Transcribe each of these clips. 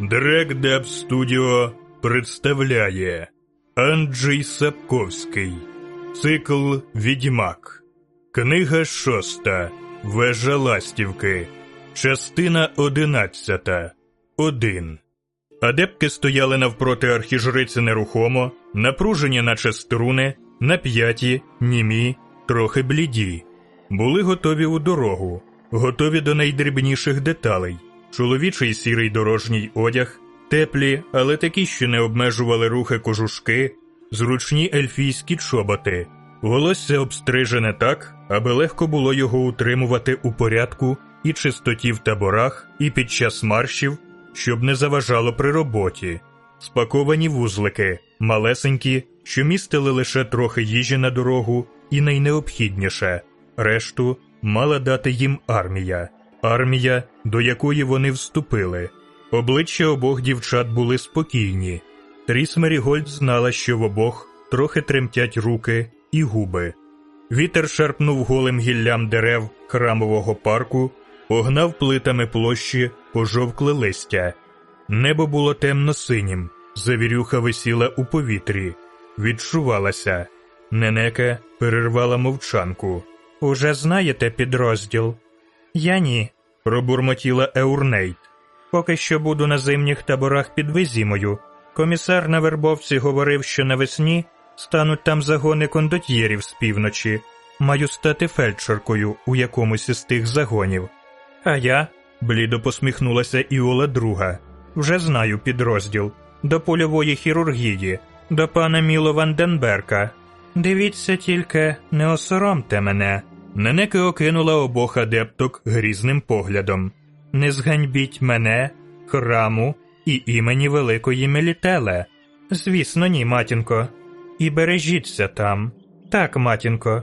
Дрек Студіо представляє Анджей Сапковський. Цикл Відьмак Книга шоста. Вежа Ластівки Частина одинадцята. Один. Адепки стояли навпроти архіжриці нерухомо, напружені, наче струни, нап'яті, німі, трохи бліді. Були готові у дорогу, готові до найдрібніших деталей. Чоловічий сірий дорожній одяг, теплі, але такі, що не обмежували рухи кожушки, зручні ельфійські чоботи, волосся обстрижене так, аби легко було його утримувати у порядку і чистоті в таборах, і під час маршів, щоб не заважало при роботі, спаковані вузлики, малесенькі, що містили лише трохи їжі на дорогу, і найнеобхідніше. Решту мала дати їм армія армія, до якої вони вступили. Обличчя обох дівчат були спокійні. Тріс Мерігольд знала, що в обох трохи тремтять руки і губи. Вітер шарпнув голим гіллям дерев храмового парку, погнав плитами площі, пожовкле листя. Небо було темно синім, завірюха висіла у повітрі, відчувалася. Ненека перервала мовчанку. Уже знаєте підрозділ? Я ні, пробурмотіла Еурнейт. Поки що буду на зимніх таборах під Визімою. Комісар на вербовці говорив, що навесні стануть там загони кондотьєрів з півночі. Маю стати фельдшеркою у якомусь із тих загонів. А я, блідо посміхнулася Іола друга. Вже знаю підрозділ до польової хірургії, до пана Міло Ванденберка. Дивіться тільки, не осоромте мене. Ненеки окинула обох адепток грізним поглядом. Не зганьбіть мене, храму і імені Великої Мелітеле. Звісно, ні, матінко. І бережіться там. Так, матінко.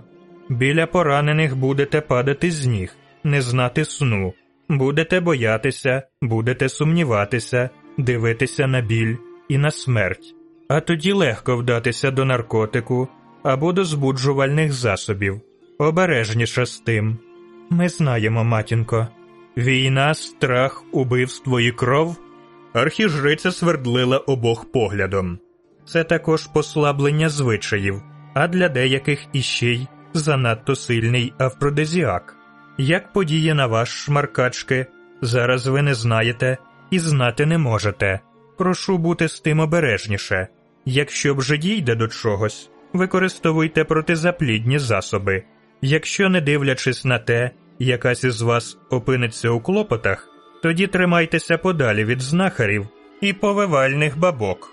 Біля поранених будете падати з ніг, не знати сну, будете боятися, будете сумніватися, дивитися на біль і на смерть, а тоді легко вдатися до наркотику або до збуджувальних засобів. Обережніше з тим. Ми знаємо, матінко. Війна, страх, убивство і кров. Архіжриця свердлила обох поглядом. Це також послаблення звичаїв, а для деяких іще й занадто сильний афродизіак. Як подіє на ваш шмаркачки, зараз ви не знаєте і знати не можете. Прошу бути з тим обережніше. Якщо вже дійде до чогось, використовуйте протизаплідні засоби. Якщо, не дивлячись на те, якась із вас опиниться у клопотах, тоді тримайтеся подалі від знахарів і повивальних бабок.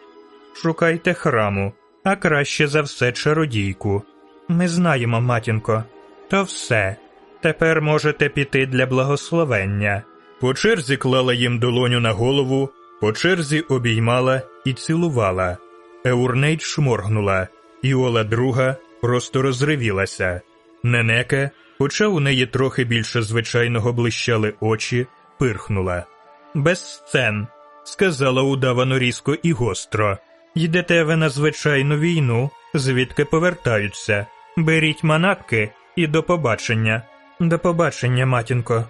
Шукайте храму, а краще за все чародійку. Ми знаємо, матінко, то все. Тепер можете піти для благословення. По черзі клала їм долоню на голову, по черзі обіймала і цілувала. Еурнейт шморгнула, і Ола друга просто розривілася. Ненека, хоча у неї трохи більше звичайного блищали очі, пирхнула. Без сцен, сказала удавано різко і гостро. Йдете ви на звичайну війну, звідки повертаються. Беріть манатки і до побачення. До побачення, матінко.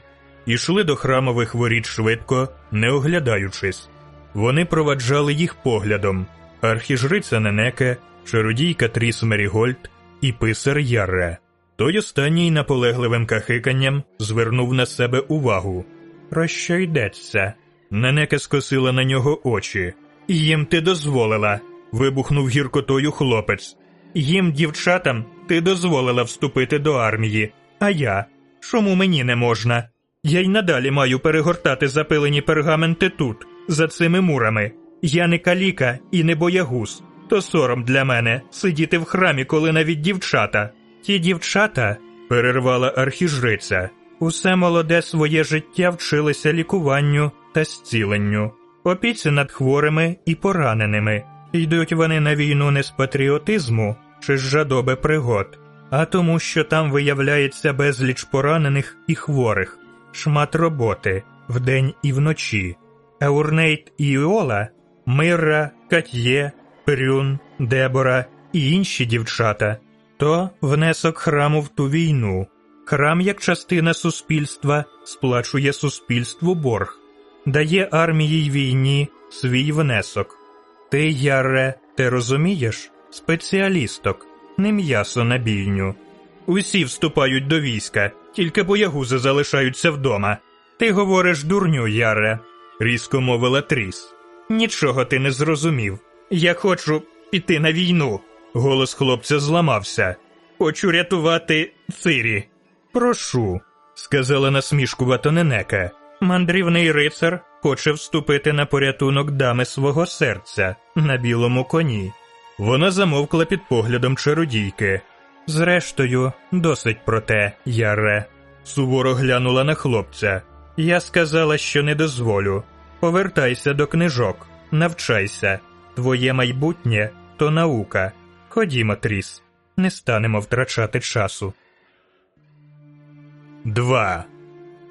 Ішли до храмових воріт швидко, не оглядаючись. Вони проваджали їх поглядом архіжриця Ненеке, чародійка Тріс Мерігольд і писар Ярре. Той останній наполегливим кахиканням звернув на себе увагу. Про що йдеться? Ненека скосила на нього очі. Їм ти дозволила. вибухнув гіркотою хлопець. Їм, дівчатам, ти дозволила вступити до армії. А я? Чому мені не можна? Я й надалі маю перегортати запилені пергаменти тут, за цими мурами. Я не каліка і не боягуз. То сором для мене сидіти в храмі, коли навіть дівчата. Ті дівчата, перервала архіжриця, усе молоде своє життя вчилися лікуванню та зціленню, опіці над хворими і пораненими. Йдуть вони на війну не з патріотизму чи з жадоби пригод, а тому, що там виявляється безліч поранених і хворих, шмат роботи вдень і вночі. Еурнейт і Іола, Мирра, Кат'є, Прюн, Дебора і інші дівчата то внесок храму в ту війну. Храм, як частина суспільства, сплачує суспільству борг, дає армії й війні свій внесок. Ти, Яре, ти розумієш? Спеціалісток, не м'ясо на бійню. Усі вступають до війська, тільки боягузи залишаються вдома. Ти говориш дурню, Яре, різко мовила Тріс. Нічого ти не зрозумів. Я хочу піти на війну. Голос хлопця зламався. Хочу рятувати Цирі. Прошу, сказала насмішкувато Ненека. Мандрівний рицар хоче вступити на порятунок дами свого серця на білому коні. Вона замовкла під поглядом чародійки. Зрештою, досить про те, Яре. Суворо глянула на хлопця. Я сказала, що не дозволю. Повертайся до книжок, навчайся. Твоє майбутнє то наука. Ходімо, Тріс, не станемо втрачати часу. 2.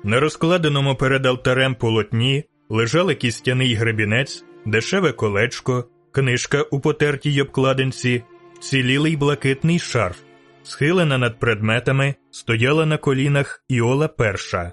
На розкладеному перед алтарем полотні лежали кістяний гребінець, дешеве колечко, книжка у потертій обкладинці, цілілий блакитний шарф. Схилена над предметами, стояла на колінах Іола перша,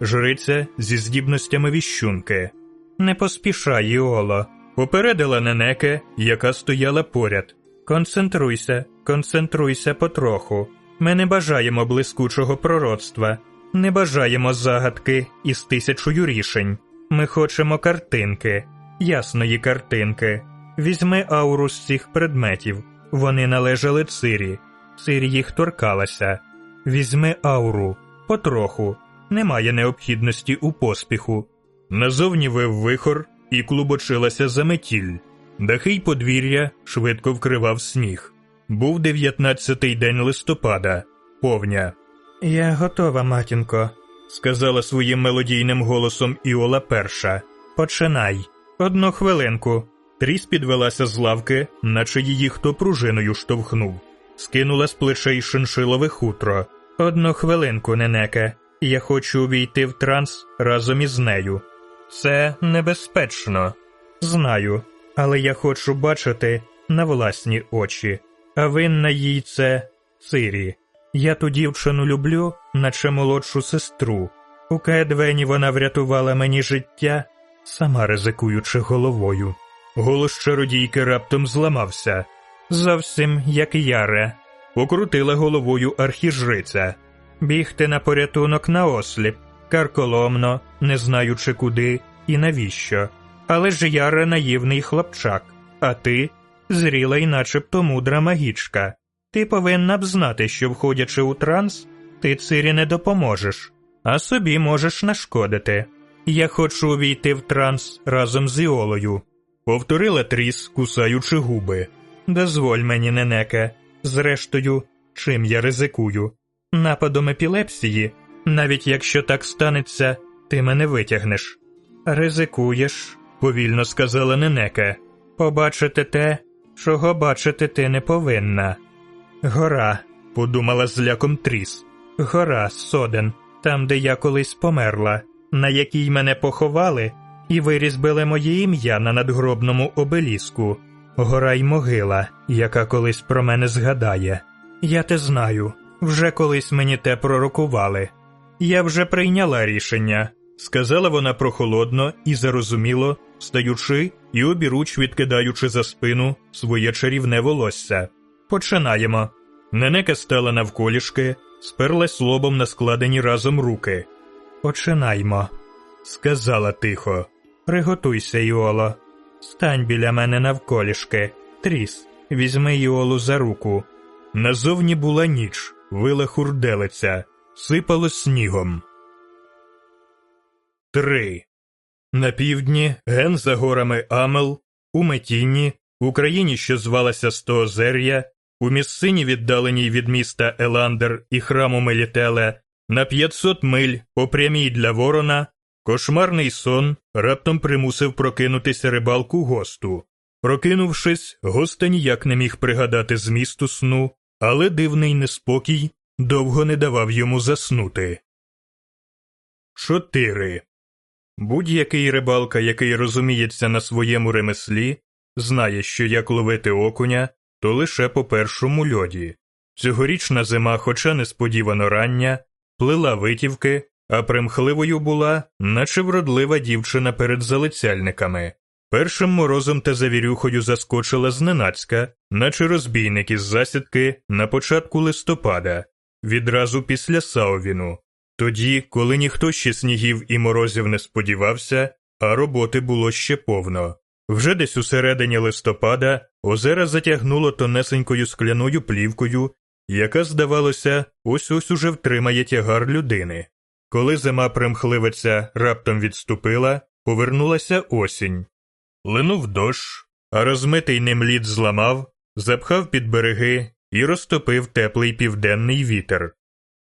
жриця зі здібностями віщунки. Не поспішай, Іоло, попередила Ненеке, яка стояла поряд. Концентруйся, концентруйся потроху. Ми не бажаємо блискучого пророцтва, не бажаємо загадки із тисячою рішень. Ми хочемо картинки, ясної картинки. Візьми ауру з цих предметів. Вони належали цирі. Цирі їх торкалася. Візьми ауру, потроху. Немає необхідності у поспіху. Назовні вив вихор і клубочилася заметіль. Дахи й подвір'я швидко вкривав сніг. Був дев'ятнадцятий день листопада, повня. Я готова, матінко, сказала своїм мелодійним голосом Іола перша. Починай. Одну хвилинку. Тріс підвелася з лавки, наче її хто пружиною штовхнув. Скинула з плечей шиншилове хутро. Одну хвилинку, ненеке. Я хочу увійти в транс разом із нею. Це небезпечно. Знаю, але я хочу бачити на власні очі. А винна їй це Цирі. Я ту дівчину люблю, наче молодшу сестру. У Кедвені вона врятувала мені життя, сама ризикуючи головою. Голос чародійки раптом зламався. Зовсім як яре. Покрутила головою архіжриця. Бігти на порятунок на осліп, карколомно, не знаючи куди і навіщо. Але ж яре наївний хлопчак, а ти зріла й начебто мудра магічка. Ти повинна б знати, що, входячи у транс, ти цирі не допоможеш, а собі можеш нашкодити. Я хочу увійти в транс разом з Іолою, повторила Тріс, кусаючи губи. Дозволь мені, ненеке, зрештою, чим я ризикую. Нападом епілепсії, навіть якщо так станеться, ти мене витягнеш. Ризикуєш, повільно сказала Ненека. Побачити те, чого бачити ти не повинна. Гора, подумала з ляком Тріс. Гора Соден, там, де я колись померла, на якій мене поховали і вирізбили моє ім'я на надгробному обеліску. Гора й могила, яка колись про мене згадає. Я те знаю, вже колись мені те пророкували. Я вже прийняла рішення, сказала вона прохолодно і зарозуміло, стаючи і обіруч відкидаючи за спину своє чарівне волосся. Починаємо. Ненека стала навколішки, сперлась лобом на складені разом руки. Починаймо, сказала тихо. Приготуйся, Іоло. Стань біля мене навколішки. Тріс, візьми Іолу за руку. Назовні була ніч, вила хурделиця, сипало снігом. Три. На півдні, ген за горами Амел, у Метінні, в Україні, що звалася Стоозер'я, у місцині, віддаленій від міста Еландер і храму Мелітеле, на 500 миль по прямій для ворона, кошмарний сон раптом примусив прокинутися рибалку госту. Прокинувшись, госта ніяк не міг пригадати змісту сну, але дивний неспокій довго не давав йому заснути. 4. Будь-який рибалка, який розуміється на своєму ремеслі, знає, що як ловити окуня, то лише по першому льоді. Цьогорічна зима, хоча несподівано рання, плила витівки, а примхливою була, наче вродлива дівчина перед залицяльниками. Першим морозом та завірюхою заскочила зненацька, наче розбійник із засідки на початку листопада, відразу після Саувіну. Тоді, коли ніхто ще снігів і морозів не сподівався, а роботи було ще повно. Вже десь у середині листопада озера затягнуло тонесенькою скляною плівкою, яка, здавалося, ось ось уже втримає тягар людини. Коли зима примхливиця раптом відступила, повернулася осінь. Линув дощ, а розмитий ним лід зламав, запхав під береги і розтопив теплий південний вітер.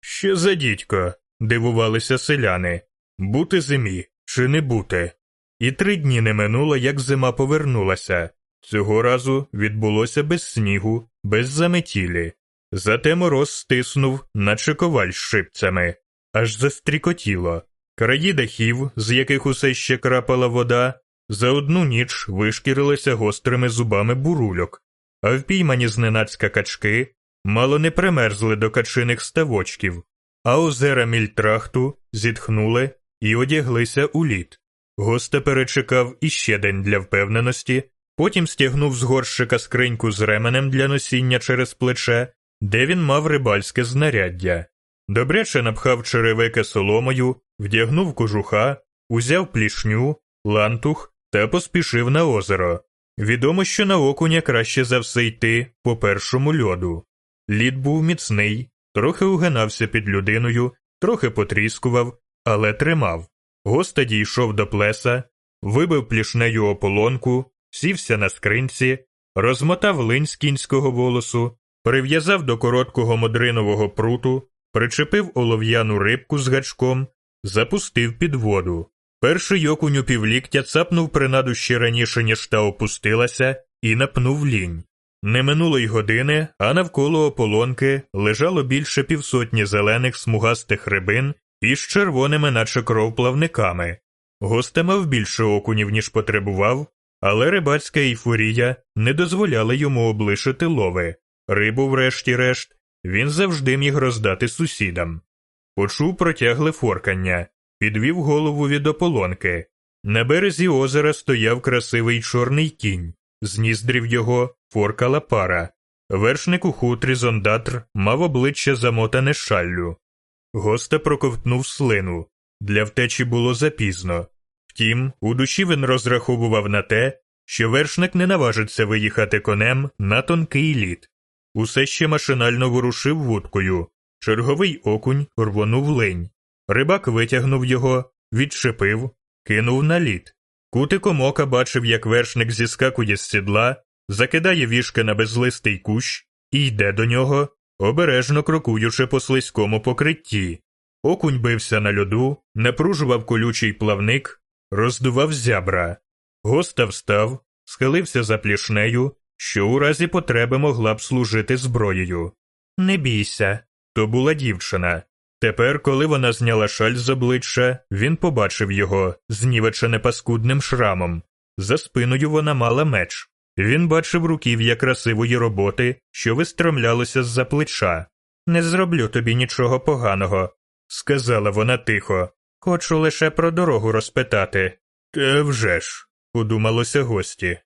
Що за дідько? Дивувалися селяни. Бути зимі чи не бути? І три дні не минуло, як зима повернулася. Цього разу відбулося без снігу, без заметілі. Зате мороз стиснув, наче коваль з шипцями, аж застрікотіло. Краї дахів, з яких усе ще крапала вода, за одну ніч вишкірилися гострими зубами бурульок, а впіймані зненацька качки мало не примерзли до качиних ставочків, а озера мільтрахту зітхнули і одяглися у лід. Госта перечекав іще день для впевненості, потім стягнув з горщика скриньку з ременем для носіння через плече, де він мав рибальське знаряддя. Добряче напхав черевики соломою, вдягнув кожуха, узяв плішню, лантух та поспішив на озеро. Відомо, що на окуня краще за все йти по першому льоду. Лід був міцний, трохи угинався під людиною, трохи потріскував, але тримав. Госта дійшов до плеса, вибив плішнею ополонку, сівся на скринці, розмотав линь з кінського волосу, прив'язав до короткого модринового пруту, причепив олов'яну рибку з гачком, запустив під воду. Перший окунь у півліктя цапнув принаду ще раніше, ніж та опустилася, і напнув лінь. Не минуло й години, а навколо ополонки лежало більше півсотні зелених смугастих рибин із червоними, наче кров плавниками. Госте мав більше окунів, ніж потребував, але рибацька ейфорія не дозволяла йому облишити лови. Рибу, врешті-решт, він завжди міг роздати сусідам. Почув протягле форкання, підвів голову від ополонки. На березі озера стояв красивий чорний кінь, з ніздрів його форкала пара. Вершник у хутрі зондатр мав обличчя замотане шаллю. Госта проковтнув слину. Для втечі було запізно. Втім, у душі він розраховував на те, що вершник не наважиться виїхати конем на тонкий лід. Усе ще машинально ворушив вудкою. Черговий окунь рвонув лень. Рибак витягнув його, відчепив, кинув на лід. Кутиком ока бачив, як вершник зіскакує з сідла, закидає вішки на безлистий кущ і йде до нього, обережно крокуючи по слизькому покритті. Окунь бився на льоду, напружував колючий плавник, роздував зябра. Госта встав, схилився за плішнею, що у разі потреби могла б служити зброєю. Не бійся, то була дівчина. Тепер, коли вона зняла шаль з обличчя, він побачив його, знівечене паскудним шрамом. За спиною вона мала меч. Він бачив руків'я красивої роботи, що вистромлялося з-за плеча. Не зроблю тобі нічого поганого, сказала вона тихо. Хочу лише про дорогу розпитати. Та вже ж, подумалося гості.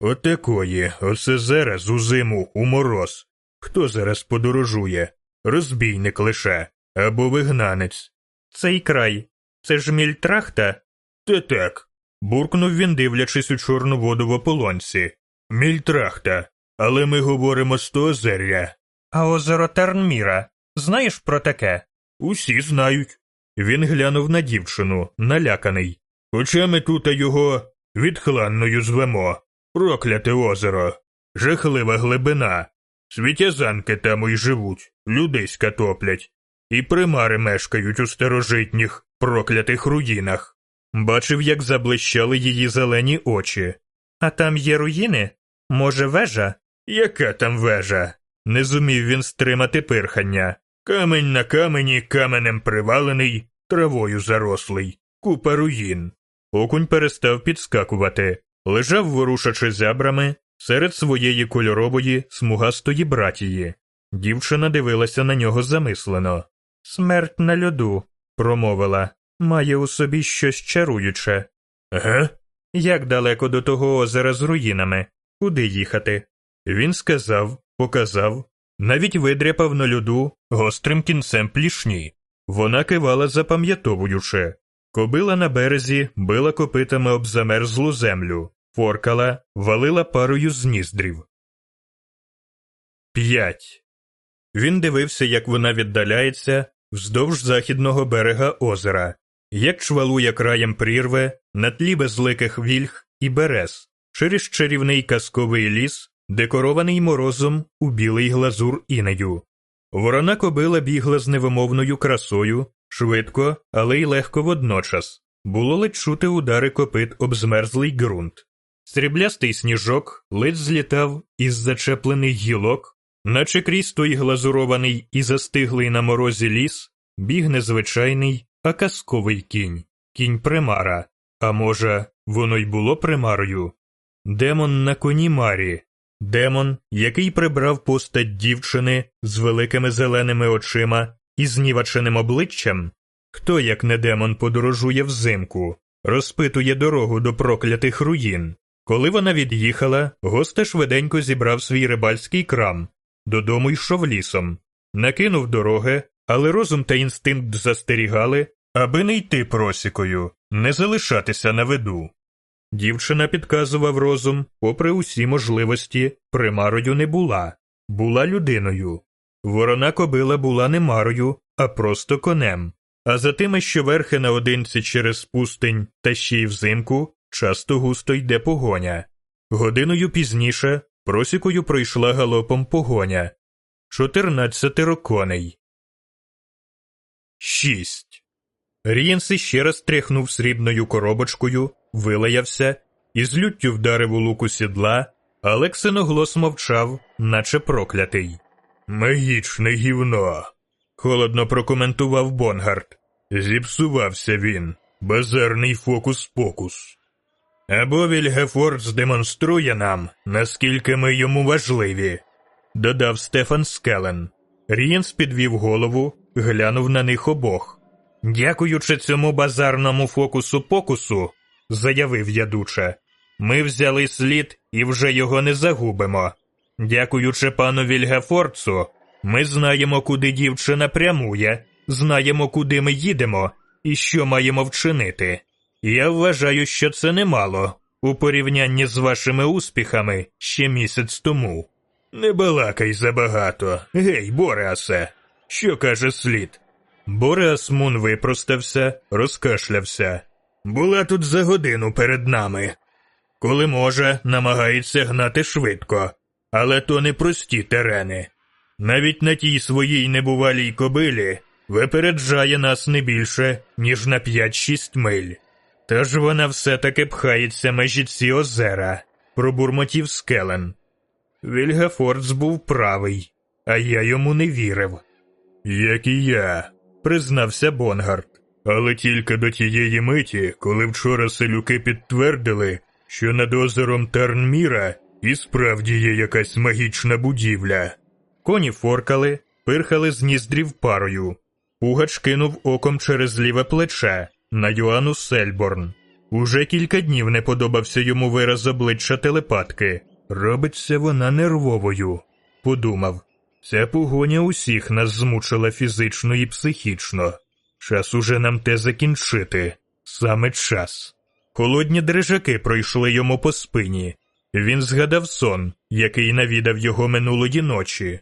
Отакої, оце зараз у зиму, у мороз. Хто зараз подорожує? Розбійник лише, або вигнанець. Цей край. Це ж мільтрахта? Та так. буркнув він, дивлячись у чорну воду в ополонці. Мільтрахта. Але ми говоримо з озеря. А озеро Тернміра. Знаєш про таке? Усі знають. Він глянув на дівчину, наляканий. Хоча ми тут його відхланною звемо. Прокляте озеро, жахлива глибина. Світязанки там й живуть, людиська топлять, і примари мешкають у старожитніх, проклятих руїнах. Бачив, як заблищали її зелені очі. А там є руїни? Може, вежа? Яка там вежа? Не зумів він стримати пирхання. Камень на камені, каменем привалений, травою зарослий, купа руїн. Окунь перестав підскакувати, лежав, ворушачи зябрами, серед своєї кольорової, смугастої братії. Дівчина дивилася на нього замислено. Смерть на льоду, промовила, має у собі щось чаруюче. Ге? Як далеко до того озера з руїнами? Куди їхати? Він сказав, показав, навіть видряпав на льоду гострим кінцем плішні. Вона кивала, запам'ятовуючи. Кобила на березі била копитами об замерзлу землю, форкала, валила парою з ніздрів. П'ять. Він дивився, як вона віддаляється вздовж західного берега озера, як чвалує краєм прірве на тлі безликих вільх і берез, через чарівний казковий ліс, декорований морозом у білий глазур інею. Ворона кобила бігла з невимовною красою, швидко, але й легко водночас. Було ледь чути удари копит об змерзлий ґрунт. Сріблястий сніжок ледь злітав із зачеплених гілок, наче крізь той глазурований і застиглий на морозі ліс, біг незвичайний, а казковий кінь, кінь примара. А може, воно й було примарою? Демон на коні Марі, демон, який прибрав постать дівчини з великими зеленими очима і зніваченим обличчям. Хто, як не демон, подорожує взимку, розпитує дорогу до проклятих руїн. Коли вона від'їхала, госте швиденько зібрав свій рибальський крам, додому йшов лісом, накинув дороги, але розум та інстинкт застерігали, аби не йти просікою, не залишатися на виду. Дівчина підказував розум, попри усі можливості, примарою не була, була людиною. Ворона кобила була не марою, а просто конем. А за тими, що верхи наодинці через пустень та ще й взимку, часто густо йде погоня. Годиною пізніше просікою пройшла галопом погоня. Чотирнадцятеро коней. Шість. Рієнс іще раз тряхнув срібною коробочкою, вилаявся і з люттю вдарив у луку сідла, але ксеноглос мовчав, наче проклятий. Магічне гівно. холодно прокоментував Бонгарт. Зіпсувався він. Базарний фокус-покус. Або Вільгефорц здемонструє нам, наскільки ми йому важливі, додав Стефан Скелен. Рієнс підвів голову, глянув на них обох. Дякуючи цьому базарному фокусу-покусу, заявив ядуче, ми взяли слід і вже його не загубимо. Дякуючи пану Вільгефорцу, ми знаємо, куди дівчина прямує, знаємо, куди ми їдемо і що маємо вчинити. Я вважаю, що це немало у порівнянні з вашими успіхами ще місяць тому. Не балакай забагато, гей, Бореасе, що каже слід? Бореас Мун випростався, розкашлявся. Була тут за годину перед нами. Коли може, намагається гнати швидко, але то не прості терени. Навіть на тій своїй небувалій кобилі випереджає нас не більше, ніж на 5-6 миль. Тож вона все таки пхається межі ці озера, пробурмотів Скеллен. Вільгефорц був правий, а я йому не вірив. Як і я, признався Бонарт. Але тільки до тієї миті, коли вчора селюки підтвердили, що над озером Тарн Міра і справді є якась магічна будівля. Коні форкали, пирхали з ніздрів парою. Пугач кинув оком через ліве плече на Йоанну Сельборн. Уже кілька днів не подобався йому вираз обличчя телепатки. Робиться вона нервовою, подумав. Ця погоня усіх нас змучила фізично і психічно. Час уже нам те закінчити. Саме час. Холодні дрижаки пройшли йому по спині. Він згадав сон, який навідав його минулої ночі.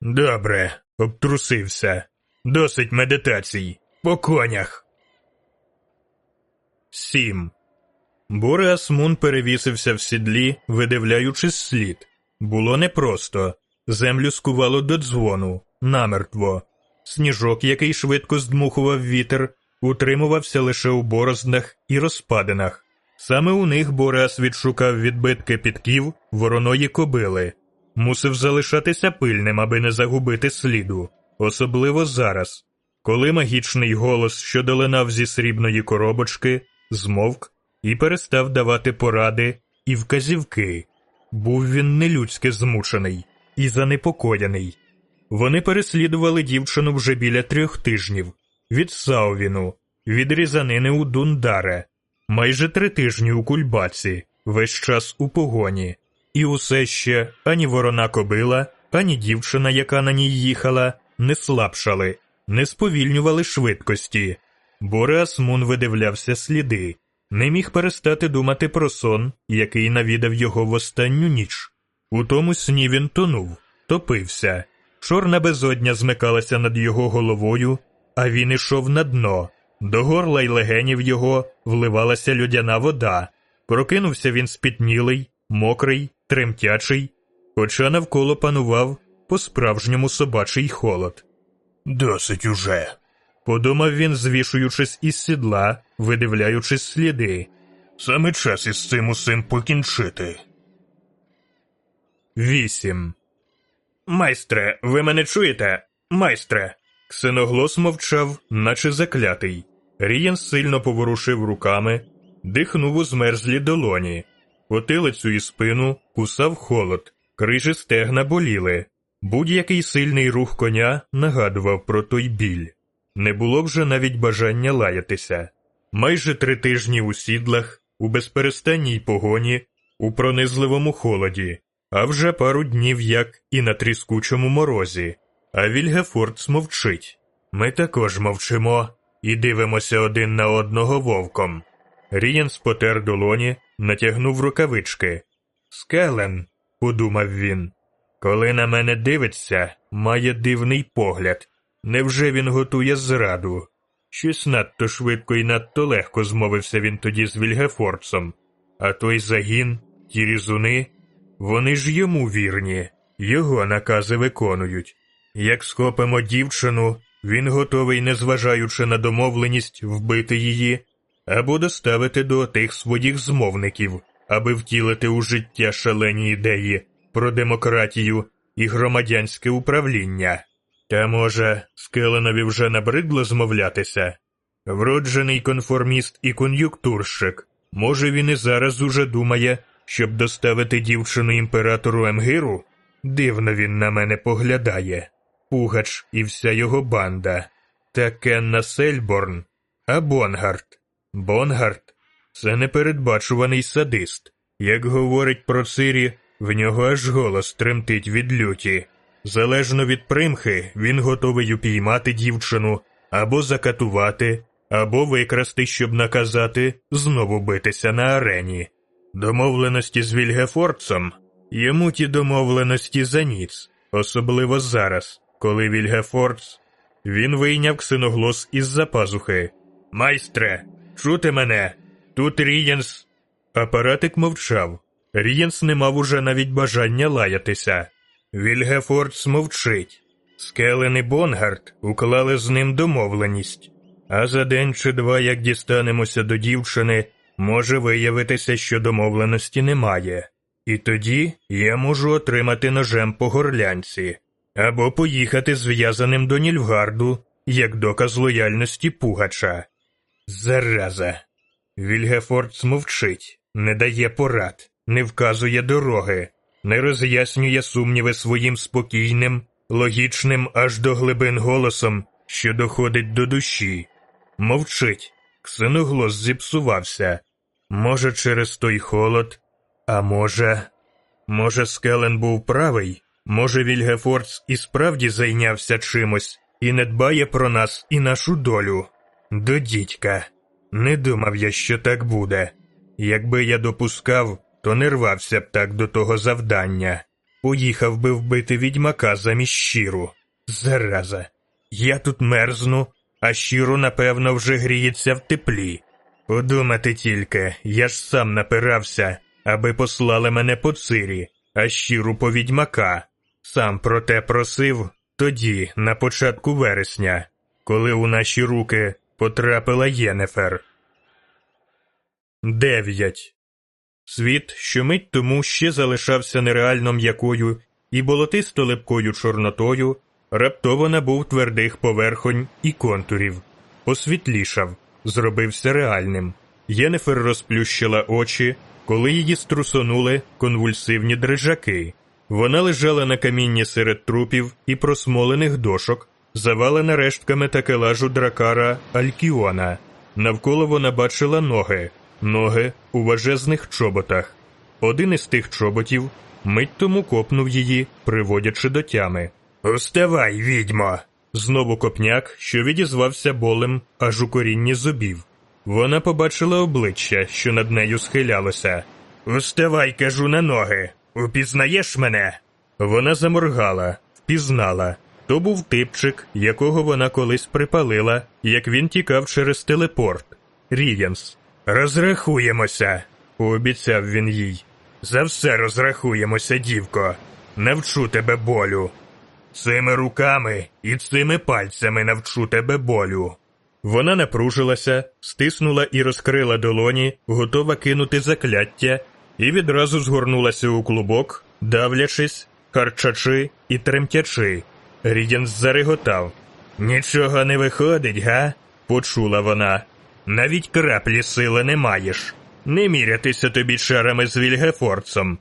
Добре, обтрусився. Досить медитацій. По конях. Сім. Бореас Мун перевісився в сідлі, видивляючись слід. Було непросто. Землю скувало до дзвону, намертво. Сніжок, який швидко здмухував вітер, утримувався лише у бороздах і розпадинах. Саме у них Бореас відшукав відбитки підків вороної кобили, мусив залишатися пильним, аби не загубити сліду, особливо зараз, коли магічний голос, що долинав зі срібної коробочки, змовк і перестав давати поради і вказівки. Був він нелюдськи змучений і занепокоєний. Вони переслідували дівчину вже біля трьох тижнів від Саувіну, від різанини у Дундаре. майже три тижні у кульбаці, весь час у погоні, і усе ще ані ворона кобила, ані дівчина, яка на ній їхала, не слабшали, не сповільнювали швидкості. Бореас Мун видивлявся сліди, не міг перестати думати про сон, який навідав його в останню ніч. У тому сні він тонув, топився. Чорна безодня змикалася над його головою, а він ішов на дно. До горла й легенів його вливалася людяна вода. Прокинувся він спітнілий, мокрий, тремтячий, хоча навколо панував по справжньому собачий холод. Досить уже. Подумав він, звішуючись із сідла, видивляючись сліди. Саме час із цим усім покінчити. Вісім. Майстре, ви мене чуєте? Майстре. Ксеноглос мовчав, наче заклятий. Рієн сильно поворушив руками, дихнув у змерзлі долоні, потилицю і спину кусав холод, крижі стегна боліли. Будь-який сильний рух коня нагадував про той біль. Не було вже навіть бажання лаятися. Майже три тижні у сідлах, у безперестанній погоні, у пронизливому холоді, а вже пару днів як і на тріскучому морозі. А Вільгефордс мовчить. Ми також мовчимо і дивимося один на одного вовком. Рієн спотер долоні, натягнув рукавички. Скелен, подумав він. Коли на мене дивиться, має дивний погляд. Невже він готує зраду? Щось надто швидко і надто легко змовився він тоді з Вільгефордсом. А той загін, ті різуни, вони ж йому вірні, його накази виконують. Як схопимо дівчину, він готовий, незважаючи на домовленість, вбити її або доставити до тих своїх змовників, аби втілити у життя шалені ідеї про демократію і громадянське управління. Та, може, Скеленові вже набридло змовлятися? Вроджений конформіст і кон'юнктурщик. Може, він і зараз уже думає, щоб доставити дівчину імператору Емгиру? Дивно він на мене поглядає. Пугач і вся його банда. Та Кенна Сельборн, а Бонарт. Бонарт це непередбачуваний садист. Як говорить про Цирі, в нього аж голос тремтить від люті. Залежно від примхи, він готовий упіймати дівчину або закатувати, або викрасти, щоб наказати знову битися на арені. Домовленості з Вільгефорцом йому ті домовленості за ніц, особливо зараз, коли Вільгефорц. Він вийняв ксеноглос із за пазухи. Майстре, чути мене? Тут Рієнс. Апаратик мовчав. Рієнс не мав уже навіть бажання лаятися. Вільгефорц мовчить. Скеллен і Бонарт уклали з ним домовленість, а за день чи два, як дістанемося до дівчини, може виявитися, що домовленості немає. І тоді я можу отримати ножем по горлянці або поїхати зв'язаним до Нільфгарду як доказ лояльності Пугача. Зараза. Вільгефордс мовчить, не дає порад, не вказує дороги, не роз'яснює сумніви своїм спокійним, логічним аж до глибин голосом, що доходить до душі. Мовчить, ксеноглос зіпсувався. Може, через той холод, а може, може, Скелен був правий, може, Вільгефордс і справді зайнявся чимось і не дбає про нас і нашу долю. До дідька. Не думав я, що так буде. Якби я допускав, то не рвався б так до того завдання. Поїхав би вбити відьмака замість щиру. Зараза. Я тут мерзну, а щиру, напевно, вже гріється в теплі. Подумати тільки, я ж сам напирався, аби послали мене по цирі, а щиру по відьмака. Сам про те просив тоді, на початку вересня, коли у наші руки потрапила Єнефер. Дев'ять. Світ, що мить тому ще залишався нереально м'якою і болотисто липкою чорнотою, раптово набув твердих поверхонь і контурів, посвітлішав, зробився реальним. Єнефер розплющила очі, коли її струсонули конвульсивні дрижаки. Вона лежала на камінні серед трупів і просмолених дошок, завалена рештками такелажу дракара Алькіона. Навколо вона бачила ноги, ноги у важезних чоботах. Один із тих чоботів мить тому копнув її, приводячи до тями. Уставай, відьмо! Знову копняк, що відізвався болем аж у корінні зубів. Вона побачила обличчя, що над нею схилялося. Уставай, кажу, на ноги. Упізнаєш мене? Вона заморгала, впізнала. То був типчик, якого вона колись припалила, як він тікав через телепорт. Рієнс. Розрахуємося, пообіцяв він їй. За все розрахуємося, дівко. Навчу тебе болю. Цими руками і цими пальцями навчу тебе болю. Вона напружилася, стиснула і розкрила долоні, готова кинути закляття, і відразу згорнулася у клубок, давлячись, харчачи і тремтячи. Рідінс зареготав. Нічого не виходить, га? почула вона. Навіть краплі сили не маєш. Не мірятися тобі чарами з Вільгефорцем.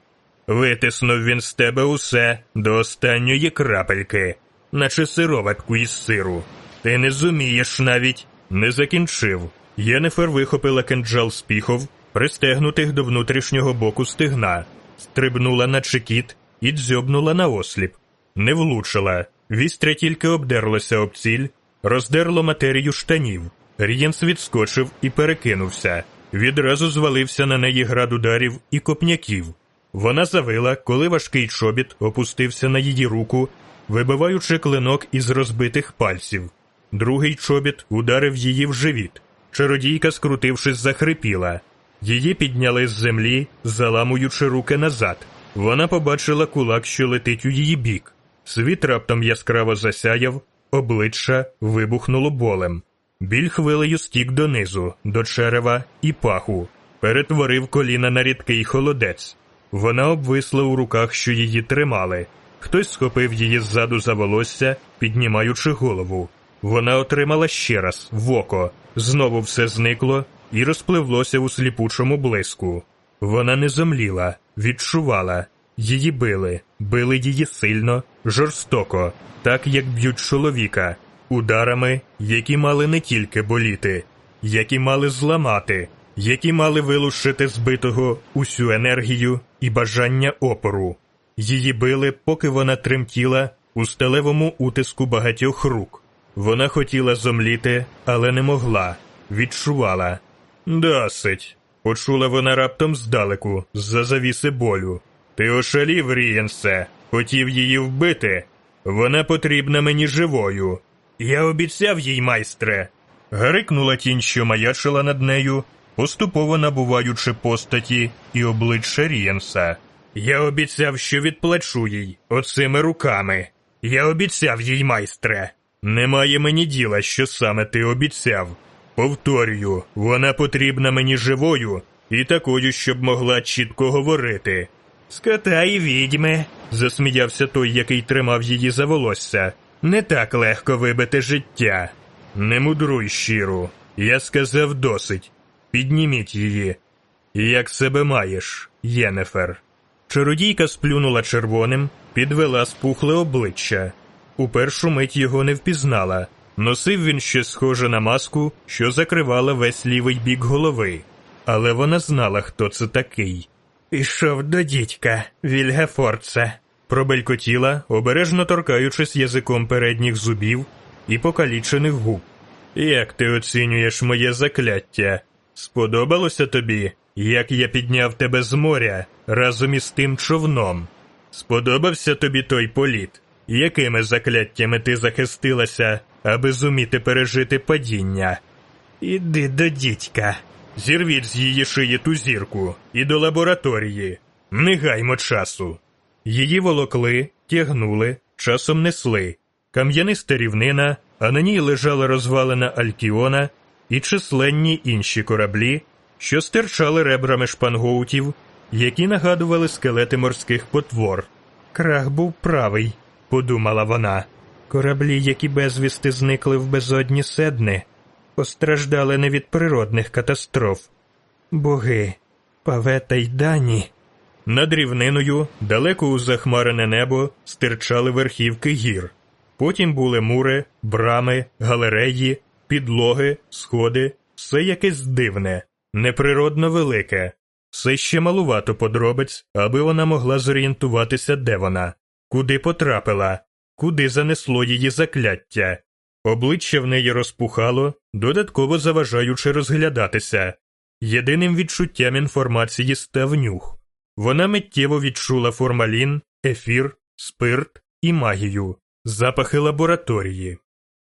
Витиснув він з тебе усе до останньої крапельки, наче сироватку із сиру. Ти не зумієш навіть, не закінчив. Єнефер вихопила кинджал з піхов, пристегнутих до внутрішнього боку стегна, стрибнула на чекіт і дзьобнула на осліп. Не влучила. Вістря тільки обдерлося об ціль, роздерло матерію штанів. Рієнс відскочив і перекинувся. Відразу звалився на неї град ударів і копняків. Вона завила, коли важкий чобіт опустився на її руку, вибиваючи клинок із розбитих пальців. Другий чобіт ударив її в живіт. Чародійка, скрутившись, захрипіла. Її підняли з землі, заламуючи руки назад. Вона побачила кулак, що летить у її бік. Світ раптом яскраво засяяв, обличчя вибухнуло болем. Біль хвилею стік донизу, до черева і паху, перетворив коліна на рідкий холодець. Вона обвисла у руках, що її тримали. Хтось схопив її ззаду за волосся, піднімаючи голову. Вона отримала ще раз в око, знову все зникло і розпливлося у сліпучому блиску. Вона не зомліла, відчувала. Її били, били її сильно, жорстоко, так як б'ють чоловіка, ударами, які мали не тільки боліти, які мали зламати, які мали вилучити збитого усю енергію і бажання опору. Її били, поки вона тремтіла у сталевому утиску багатьох рук. Вона хотіла зомліти, але не могла, відчувала. Досить. Почула вона раптом здалеку, з-за завіси болю. Ти ошалів, Рієнсе, хотів її вбити. Вона потрібна мені живою. Я обіцяв їй, майстре. Гарикнула тінь, що маячила над нею, поступово набуваючи постаті і обличчя Рієнса. Я обіцяв, що відплачу їй оцими руками. Я обіцяв їй, майстре. Немає мені діла, що саме ти обіцяв. Повторюю, вона потрібна мені живою і такою, щоб могла чітко говорити. Скота і відьми, засміявся той, який тримав її за волосся. Не так легко вибити життя. Не мудруй щиру. Я сказав досить. Підніміть її. Як себе маєш, Єнефер. Чародійка сплюнула червоним, підвела спухле обличчя. У першу мить його не впізнала. Носив він ще схоже на маску, що закривала весь лівий бік голови. Але вона знала, хто це такий. Пішов до дідька, Вільгефорце, пробелькотіла, обережно торкаючись язиком передніх зубів і покалічених губ. Як ти оцінюєш моє закляття? Сподобалося тобі, як я підняв тебе з моря разом із тим човном? Сподобався тобі той політ? Якими закляттями ти захистилася, аби зуміти пережити падіння? Іди до дідька. Зірвіть з її шиї ту зірку і до лабораторії. Не гаймо часу. Її волокли, тягнули, часом несли. Кам'яниста рівнина, а на ній лежала розвалена Алькіона і численні інші кораблі, що стирчали ребрами шпангоутів, які нагадували скелети морських потвор. Крах був правий, подумала вона. Кораблі, які безвісти зникли в безодні седни, постраждали не від природних катастроф. Боги, павета й дані. Над рівниною, далеко у захмарене небо, стирчали верхівки гір. Потім були мури, брами, галереї, підлоги, сходи, все якесь дивне. неприродно велике, все ще малувато подробиць, аби вона могла зорієнтуватися, де вона, куди потрапила, куди занесло її закляття. Обличчя в неї розпухало, додатково заважаючи розглядатися. Єдиним відчуттям інформації став нюх. Вона миттєво відчула формалін, ефір, спирт і магію, запахи лабораторії.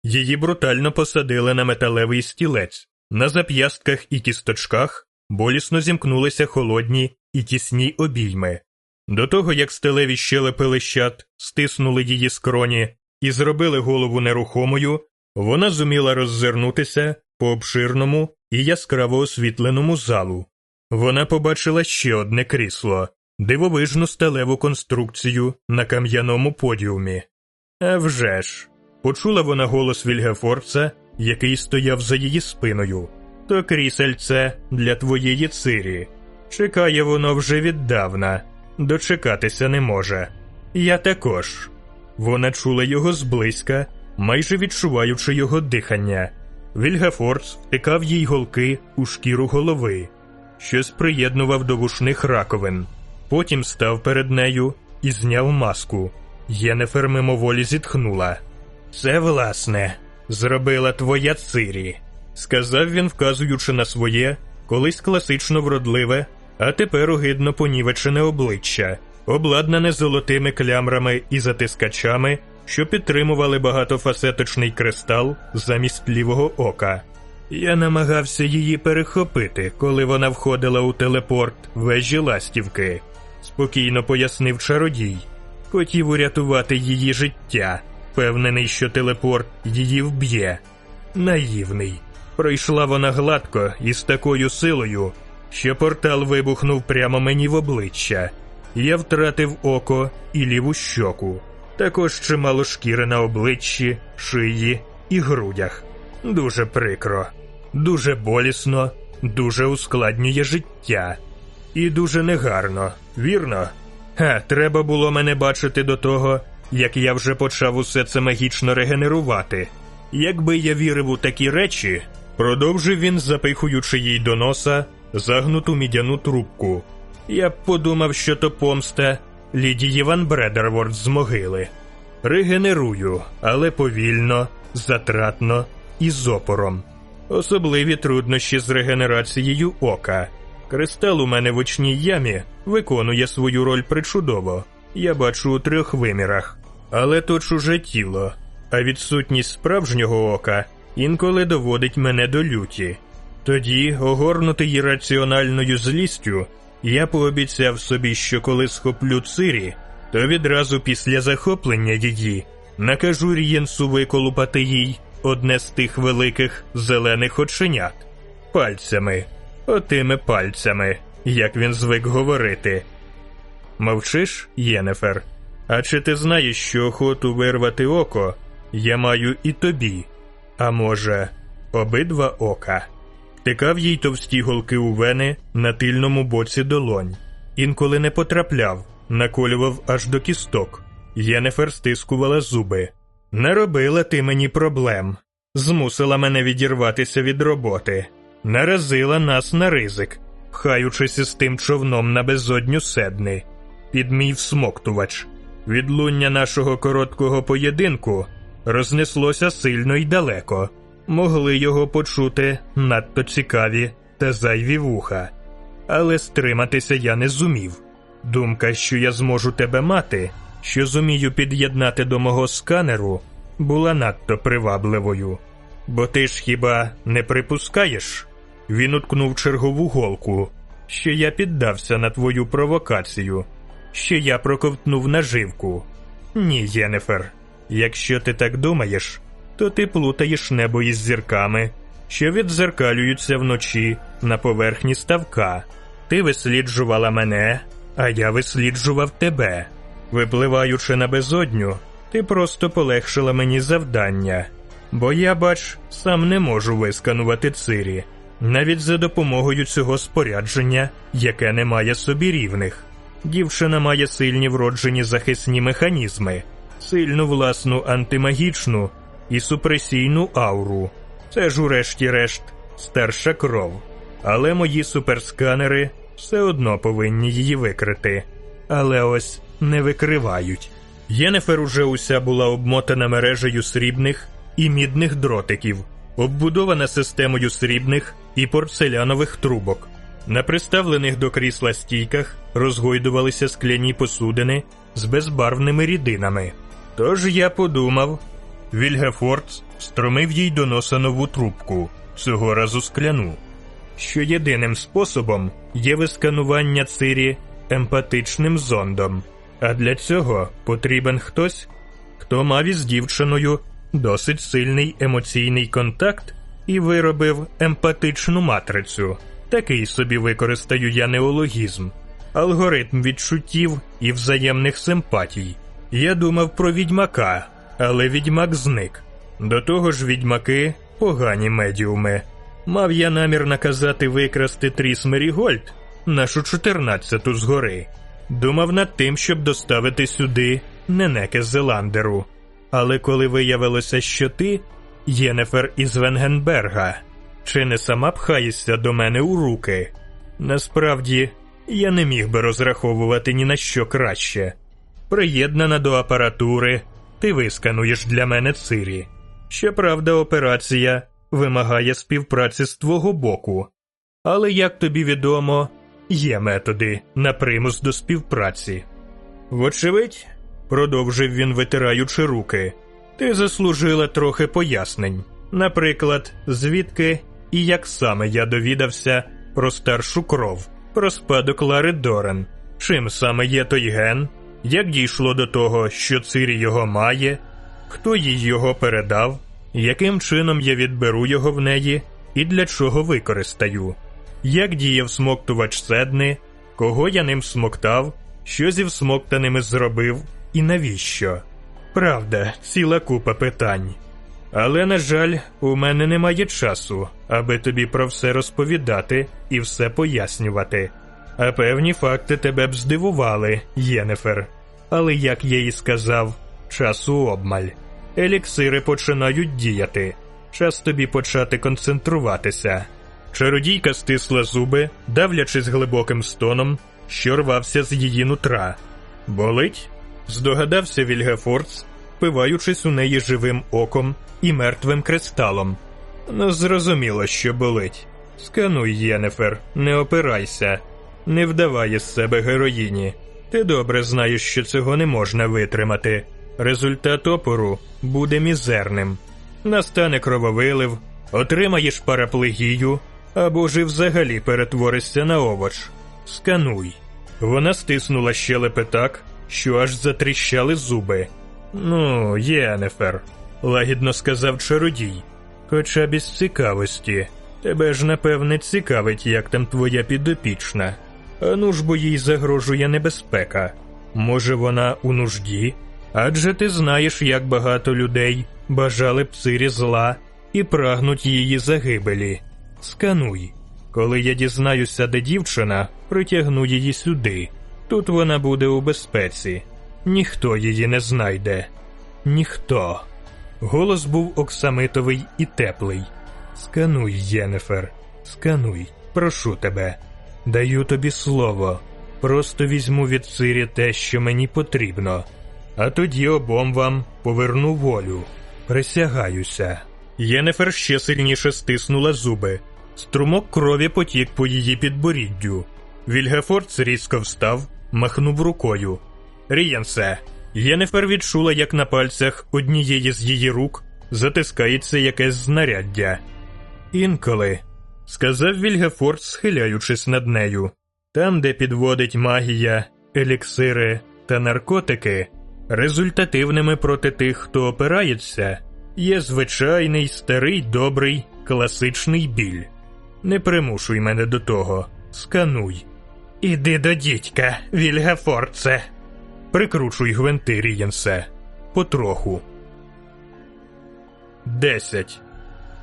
Її брутально посадили на металевий стілець, на зап'ястках і кісточках болісно зімкнулися холодні і тісні обійми. До того, як стелеві щелепи лищат стиснули її скроні і зробили голову нерухомою, вона зуміла роззирнутися по обширному і яскраво освітленому залу. Вона побачила ще одне крісло, дивовижну сталеву конструкцію на кам'яному подіумі. «А вже ж!» – почула вона голос Вільгефорца, який стояв за її спиною. То крісельце для твоєї цирі. Чекає воно вже віддавна, дочекатися не може. Я також. Вона чула його зблизька, майже відчуваючи його дихання. Вільгафорц втикав їй голки у шкіру голови, щось приєднував до вушних раковин. Потім став перед нею і зняв маску. Єнефер мимоволі зітхнула. Це, власне, зробила твоя цирі, сказав він, вказуючи на своє, колись класично вродливе, а тепер огидно понівечене обличчя, обладнане золотими клямрами і затискачами, що підтримували багатофасеточний кристал замість лівого ока. Я намагався її перехопити, коли вона входила у телепорт вежі ластівки, спокійно пояснив чародій. Хотів урятувати її життя, впевнений, що телепорт її вб'є. Наївний. Пройшла вона гладко і з такою силою, що портал вибухнув прямо мені в обличчя. Я втратив око і ліву щоку, також чимало шкіри на обличчі, шиї і грудях. Дуже прикро, дуже болісно, дуже ускладнює життя. І дуже негарно, вірно? Ха, треба було мене бачити до того, як я вже почав усе це магічно регенерувати. Якби я вірив у такі речі, продовжив він, запихуючи їй до носа загнуту мідяну трубку. Я б подумав, що то помста Лідії Ван Бредерворд з могили. Регенерую, але повільно, затратно і з опором. Особливі труднощі з регенерацією ока. Кристал у мене в очній ямі виконує свою роль причудово. Я бачу у трьох вимірах, але то чуже тіло, а відсутність справжнього ока інколи доводить мене до люті. Тоді, огорнутий раціональною злістю, я пообіцяв собі, що коли схоплю цирі, то відразу після захоплення її накажу Рієнсу виколупати їй одне з тих великих зелених оченят пальцями, отими пальцями, як він звик говорити. Мовчиш, Єнефер? А чи ти знаєш, що охоту вирвати око я маю і тобі, а може, обидва ока? Тикав їй товсті голки у вени на тильному боці долонь, інколи не потрапляв, наколював аж до кісток. Єнефер стискувала зуби. Не робила ти мені проблем, змусила мене відірватися від роботи, наразила нас на ризик, пхаючись із тим човном на безодню седни, під мій всмоктувач. Відлуння нашого короткого поєдинку рознеслося сильно й далеко. Могли його почути надто цікаві та зайві вуха, але стриматися я не зумів. Думка, що я зможу тебе мати, що зумію під'єднати до мого сканеру, була надто привабливою. Бо ти ж хіба не припускаєш? Він уткнув чергову голку, що я піддався на твою провокацію, що я проковтнув наживку. Ні, Єнефер, якщо ти так думаєш, то ти плутаєш небо із зірками, що відзеркалюються вночі на поверхні ставка. Ти висліджувала мене, а я висліджував тебе. Випливаючи на безодню, ти просто полегшила мені завдання, бо я, бач, сам не можу висканувати цирі, навіть за допомогою цього спорядження, яке не має собі рівних. Дівчина має сильні вроджені захисні механізми, сильну власну антимагічну і супресійну ауру. Це ж, урешті-решт, старша кров. але мої суперсканери все одно повинні її викрити. Але ось не викривають. Єнефер уже уся була обмотана мережею срібних і мідних дротиків, оббудована системою срібних і порцелянових трубок. На приставлених до крісла стійках розгойдувалися скляні посудини з безбарвними рідинами. Тож я подумав, Вільгефордс стромив їй до носа нову трубку, цього разу скляну, що єдиним способом є висканування цирі емпатичним зондом, а для цього потрібен хтось, хто мав із дівчиною досить сильний емоційний контакт і виробив емпатичну матрицю. Такий собі використаю я неологізм, алгоритм відчуттів і взаємних симпатій. Я думав про відьмака, але відьмак зник. До того ж, відьмаки погані медіуми. Мав я намір наказати викрасти Тріс Мерігольд, нашу чотирнадцяту згори. Думав над тим, щоб доставити сюди Ненеке Зеландеру. Але коли виявилося, що ти Єнефер із Венгенберга, чи не сама пхаєшся до мене у руки? Насправді, я не міг би розраховувати ні на що краще. Приєднана до апаратури, ти вискануєш для мене цирі. Щоправда, операція вимагає співпраці з твого боку. Але, як тобі відомо, є методи на примус до співпраці. Вочевидь, продовжив він, витираючи руки, ти заслужила трохи пояснень. Наприклад, звідки і як саме я довідався про старшу кров, про спадок Лари Дорен, чим саме є той ген, як дійшло до того, що Цирі його має, хто їй його передав, яким чином я відберу його в неї? І для чого використаю, як діяв смоктувач седни, кого я ним смоктав, що зі всмоктаними зробив і навіщо. Правда, ціла купа питань. Але, на жаль, у мене немає часу, аби тобі про все розповідати і все пояснювати. А певні факти тебе б здивували, Єнефер. Але, як я і сказав, часу обмаль. Еліксири починають діяти. Час тобі почати концентруватися. Чародійка стисла зуби, давлячись глибоким стоном, що рвався з її нутра. Болить? Здогадався Вільгефордс, впиваючись у неї живим оком і мертвим кристалом. Ну, зрозуміло, що болить. Скануй, Єнефер, не опирайся, не вдавай із себе героїні. Ти добре знаєш, що цього не можна витримати. Результат опору буде мізерним. Настане крововилив, отримаєш параплегію або ж і взагалі перетворишся на овоч. Скануй. Вона стиснула щелепи так, що аж затріщали зуби. Ну, Єнефер, лагідно сказав чародій. Хоча без цікавості. Тебе ж напевне цікавить, як там твоя підопічна. Ану ж бо їй загрожує небезпека. Може, вона у нужді? Адже ти знаєш, як багато людей бажали б цирі зла і прагнуть її загибелі. Скануй. Коли я дізнаюся, де дівчина, притягну її сюди. Тут вона буде у безпеці. Ніхто її не знайде. Ніхто. Голос був оксамитовий і теплий. Скануй, Єнефер, скануй, прошу тебе. Даю тобі слово. Просто візьму від Цирі те, що мені потрібно, а тоді обом вам поверну волю. Присягаюся. Єнефер ще сильніше стиснула зуби. Струмок крові потік по її підборіддю. Вільгефордс різко встав, махнув рукою. Рієнсе. Єнефер відчула, як на пальцях однієї з її рук затискається якесь знаряддя. Інколи, сказав Вільгефорд, схиляючись над нею, там, де підводить магія, еліксири та наркотики, результативними проти тих, хто опирається, є звичайний старий добрий класичний біль. Не примушуй мене до того, скануй. Іди до дідька, Вільгефорце. Прикручуй гвинти, Рієнсе. Потроху. Десять.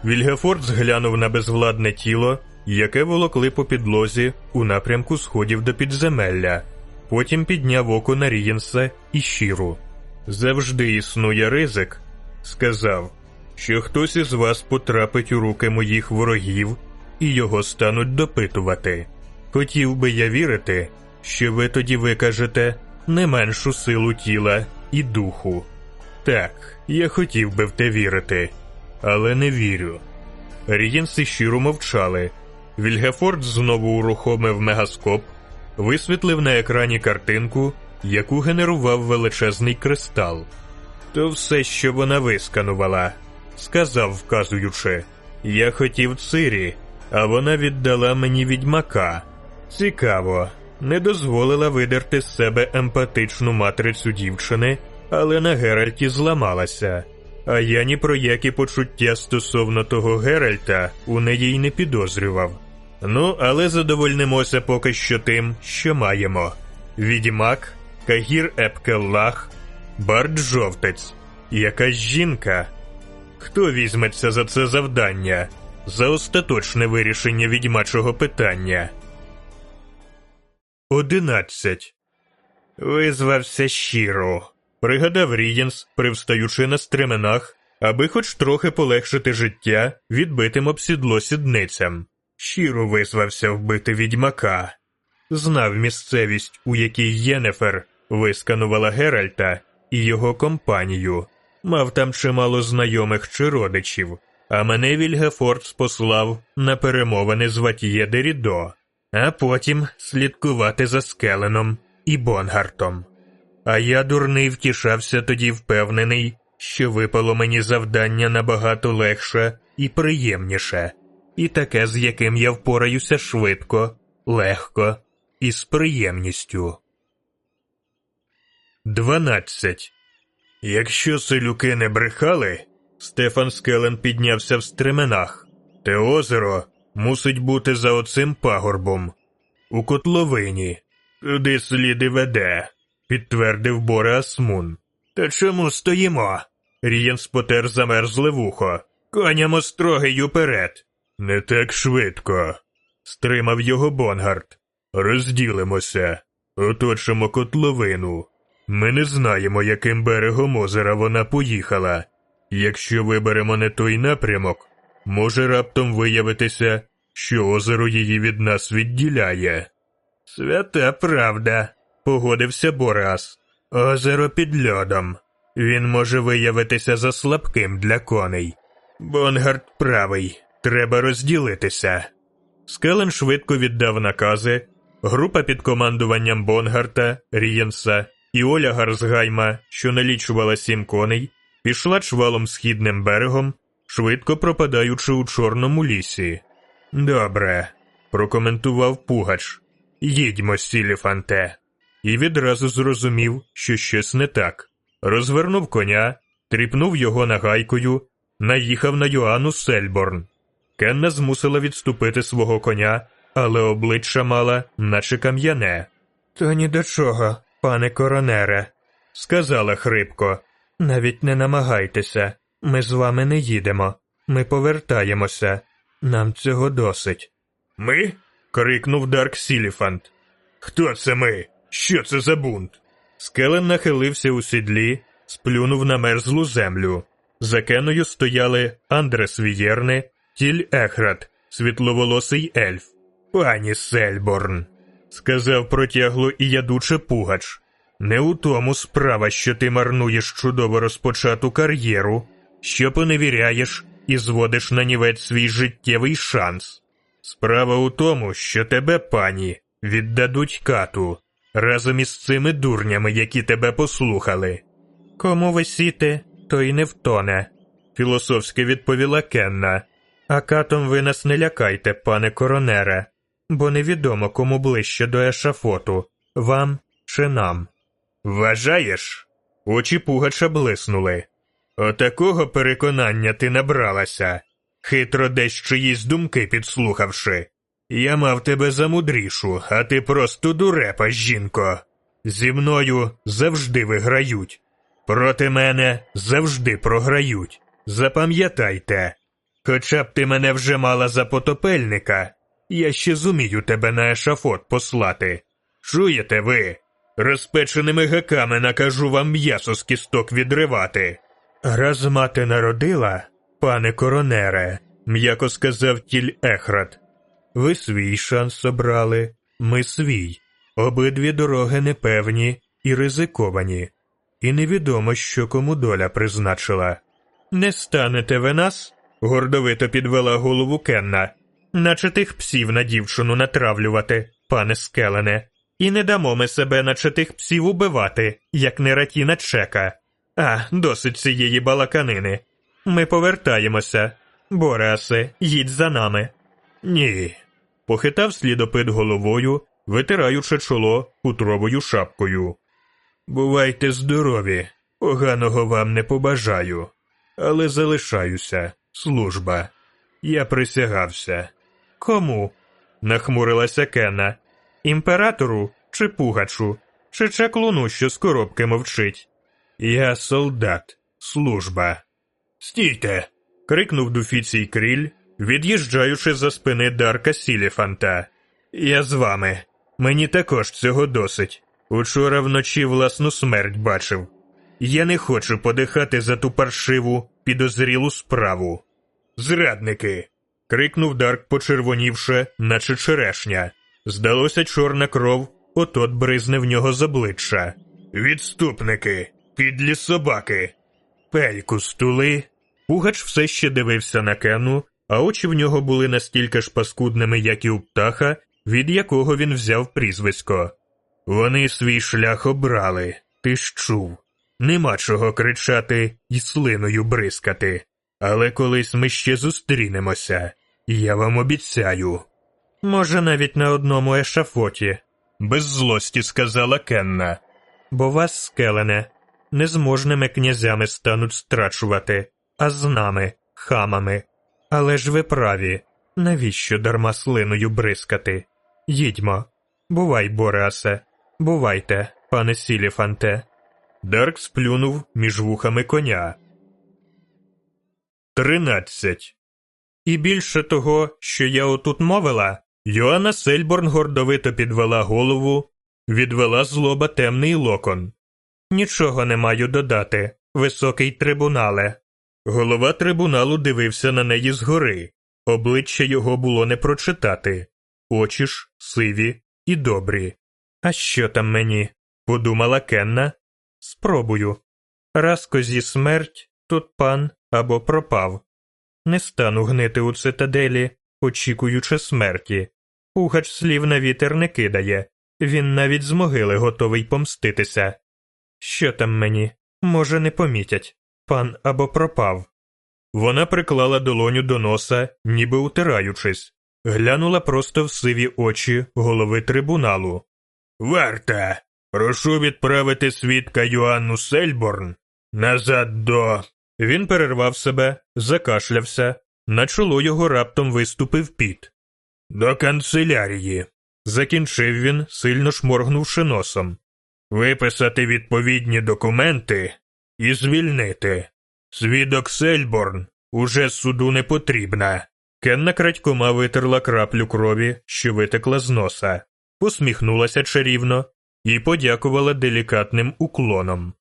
Вільгефорд зглянув на безвладне тіло, яке волокли по підлозі у напрямку сходів до підземелля. Потім підняв око на Рієнса і щиру. Завжди існує ризик, сказав, що хтось із вас потрапить у руки моїх ворогів і його стануть допитувати. Хотів би я вірити, що ви тоді викажете не меншу силу тіла і духу. Так, я хотів би в те вірити, але не вірю. Рієнси щиро мовчали. Вільгефорд знову урухомив мегаскоп, висвітлив на екрані картинку, яку генерував величезний кристал. То все, що вона висканувала, сказав, вказуючи. Я хотів цирі, а вона віддала мені відьмака. Цікаво, не дозволила видерти з себе емпатичну матрицю дівчини, але на Геральті зламалася. А я ні про які почуття стосовно того Геральта у неї й не підозрював. Ну, але задовольнимося поки що тим, що маємо: відьмак, Кагір Епкеллах, Бард Жовтець, якась жінка. Хто візьметься за це завдання, за остаточне вирішення відьмачого питання? Одинадцять. Визвався Щірру. Пригадав Рієнс, привстаючи на стременах, аби хоч трохи полегшити життя відбитим об сідло сідницям. Щірру визвався вбити відьмака. Знав місцевість, у якій Йеннефер висканувала Ґеральта і його компанію. Мав там чимало знайомих чи родичів, а мене Вільгефорц послав на перемовини з Ватьє де Рідо, а потім слідкувати за Скеленом і Бонгартом. А я дурний втішався тоді впевнений, що випало мені завдання набагато легше і приємніше, і таке, з яким я впораюся швидко, легко і з приємністю. 12. Якщо селюки не брехали, Стефан Скелен піднявся в стременах. Те озеро мусить бути за оцим пагорбом. У котловині. Туди сліди ведуть, підтвердив Бореас Мун. Та чому стоїмо? Рієнс потер замерзле вухо. Коням остроги й уперед. Не так швидко. Стримав його Бонарт. Розділимося, оточимо котловину. Ми не знаємо, яким берегом озера вона поїхала. Якщо виберемо не той напрямок, може раптом виявитися, що озеро її від нас відділяє. Свята правда, погодився Бореас. Озеро під льодом. Він може виявитися за слабким для коней. Бонарт правий, треба розділитися. Скеллен швидко віддав накази. Група під командуванням Бонарта, Рієнса і Оля Гарзгайма, що налічувала сім коней, пішла чвалом східним берегом, швидко пропадаючи у чорному лісі. Добре, прокоментував Пугач. Їдьмо, Сіліфанте. І відразу зрозумів, що щось не так. Розвернув коня, тріпнув його нагайкою, наїхав на Йоанну Сельборн. Кенна змусила відступити свого коня, але обличчя мала, наче кам'яне. То ні до чого, пане коронере, сказала хрипко. Навіть не намагайтеся, ми з вами не їдемо, ми повертаємося. Нам цього досить. Ми? крикнув Дакр Сіліфант. Хто це ми? Що це за бунт? Скеллен нахилився у сідлі, сплюнув на мерзлу землю. За Кенною стояли Андрес Вієрни, тіль Ехрат, світловолосий ельф. Пані Сельборн, сказав протягло і ядуче Пугач. Не у тому справа, що ти марнуєш чудово розпочату кар'єру, що поневіряєш і зводиш на нівець свій життєвий шанс. Справа у тому, що тебе, пані, віддадуть кату разом із цими дурнями, які тебе послухали. Кому висіти, то й не втоне, філософськи відповіла Кенна. А катом ви нас не лякайте, пане коронере, бо невідомо кому ближче до ешафоту, вам чи нам. Вважаєш? Очі Пугача блиснули. Отакого переконання ти набралася, хитро десь чиїсь думки підслухавши. Я мав тебе за мудрішу, а ти просто дурепа, жінко. Зі мною завжди виграють. Проти мене завжди програють. Запам'ятайте. Хоча б ти мене вже мала за потопельника, я ще зумію тебе на ешафот послати. Чуєте ви? Розпеченими гаками накажу вам м'ясо з кісток відривати. Раз мати народила, пане коронере, м'яко сказав тіль Ехрат, Ви свій шанс обрали, ми свій. Обидві дороги непевні і ризиковані, і невідомо, що кому доля призначила. Не станете ви нас? гордовито підвела голову Кенна, наче тих псів на дівчину натравлювати, пане скелене, і не дамо ми себе, наче тих псів убивати, як не ратіна чека. А, досить цієї балаканини. Ми повертаємося. Бореасе, їдь за нами. Ні. Похитав слідопит головою, витираючи чоло хутровою шапкою. Бувайте здорові, поганого вам не побажаю, але залишаюся. Служба. Я присягався. Кому? нахмурилася Кена. Імператору чи пугачу, чи чаклуну, що з коробки мовчить. Я солдат, служба. Стійте. крикнув Дуфіцій Кріль, від'їжджаючи за спини Дакра Сіліфанта. Я з вами. Мені також цього досить. Учора вночі власну смерть бачив. Я не хочу подихати за ту паршиву, підозрілу справу. Зрадники. крикнув Дакр, почервонівши, наче черешня. Здалося, чорна кров, отот бризне в нього з обличчя. Відступники, підлі собаки. Пельку стули. Пугач все ще дивився на Кену, а очі в нього були настільки ж паскудними, як і у птаха, від якого він взяв прізвисько. Вони свій шлях обрали, ти ж чув. Нема чого кричати і слиною бризкати. Але колись ми ще зустрінемося, я вам обіцяю. Може, навіть на одному ешафоті, без злості сказала Кенна. Бо вас, Скеллене, із можними князями стануть страчувати, а з нами, хамами. Але ж ви праві, навіщо дарма слиною бризкати? Їдьмо. Бувай, Бореасе, бувайте, пане Сіліфанте. Дакр сплюнув між вухами коня. Тринадцять. І більше того, що я отут мовила, Йоанна Сельборн гордовито підвела голову, відвела злоба темний локон. Нічого не маю додати, високий трибунале. Голова трибуналу дивився на неї згори, обличчя його було не прочитати, очі ж сиві і добрі. А що там мені? подумала Кенна. Спробую. Раз козі смерть, тут пан або пропав. Не стану гнити у цитаделі, очікуючи смерті. Пугач слів на вітер не кидає, він навіть з могили готовий помститися. Що там мені? Може, не помітять пан або пропав. Вона приклала долоню до носа, ніби утираючись, глянула просто в сиві очі голови трибуналу. Варта, прошу відправити свідка Йоанну Сельборн назад до. Він перервав себе, закашлявся, на чоло його раптом виступив піт. До канцелярії. Закінчив він, сильно шморгнувши носом. Виписати відповідні документи і звільнити. Свідок Сельборн уже суду не потрібна. Кенна крадькома витерла краплю крові, що витекла з носа, посміхнулася чарівно і подякувала делікатним уклоном.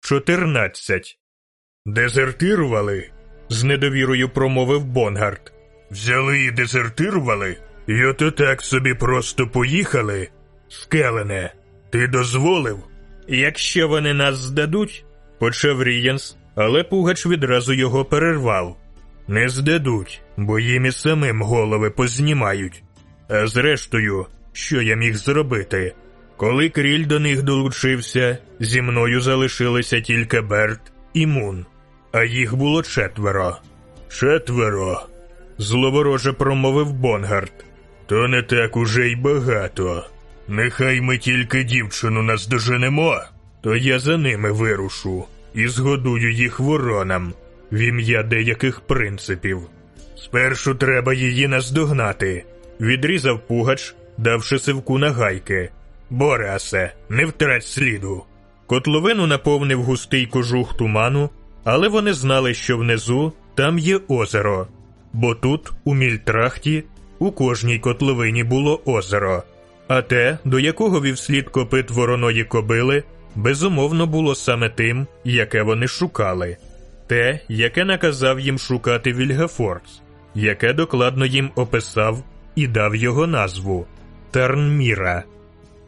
14. Дезертирували? з недовірою промовив Бонарт. Взяли і дезертирували? І ото так собі просто поїхали? Скеллене, ти дозволив? Якщо вони нас здадуть, почав Рієнс, але Пугач відразу його перервав. Не здадуть, бо їм і самим голови познімають. А зрештою, що я міг зробити? Коли Кріль до них долучився, зі мною залишилися тільки Берт і Мун, а їх було четверо. Четверо. Зловороже промовив Бонарт. То не так уже й багато. Нехай ми тільки дівчину наздоженемо, то я за ними вирушу і згодую їх воронам в ім'я деяких принципів. Спершу треба її наздогнати, відрізав пугач, давши сивку на гайки. Бореасе, не втрать сліду. Котловину наповнив густий кожух туману, але вони знали, що внизу там є озеро, бо тут, у мільтрахті, у кожній котловині було озеро, а те, до якого вів слід копит вороної кобили, безумовно було саме тим, яке вони шукали, те, яке наказав їм шукати Вільгефордс. яке докладно їм описав і дав його назву Тернміра.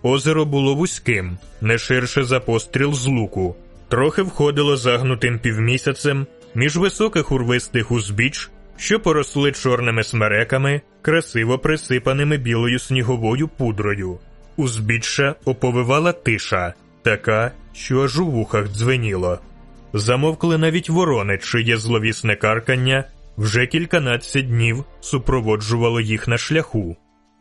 Озеро було вузьким, не ширше за постріл з луку, трохи входило загнутим півмісяцем між високих урвистих узбіч, що поросли чорними смереками, красиво присипаними білою сніговою пудрою. Узбіччя оповивала тиша, така, що аж у вухах дзвеніло. Замовкли навіть ворони, чиє зловісне каркання вже кільканадцять днів супроводжувало їх на шляху.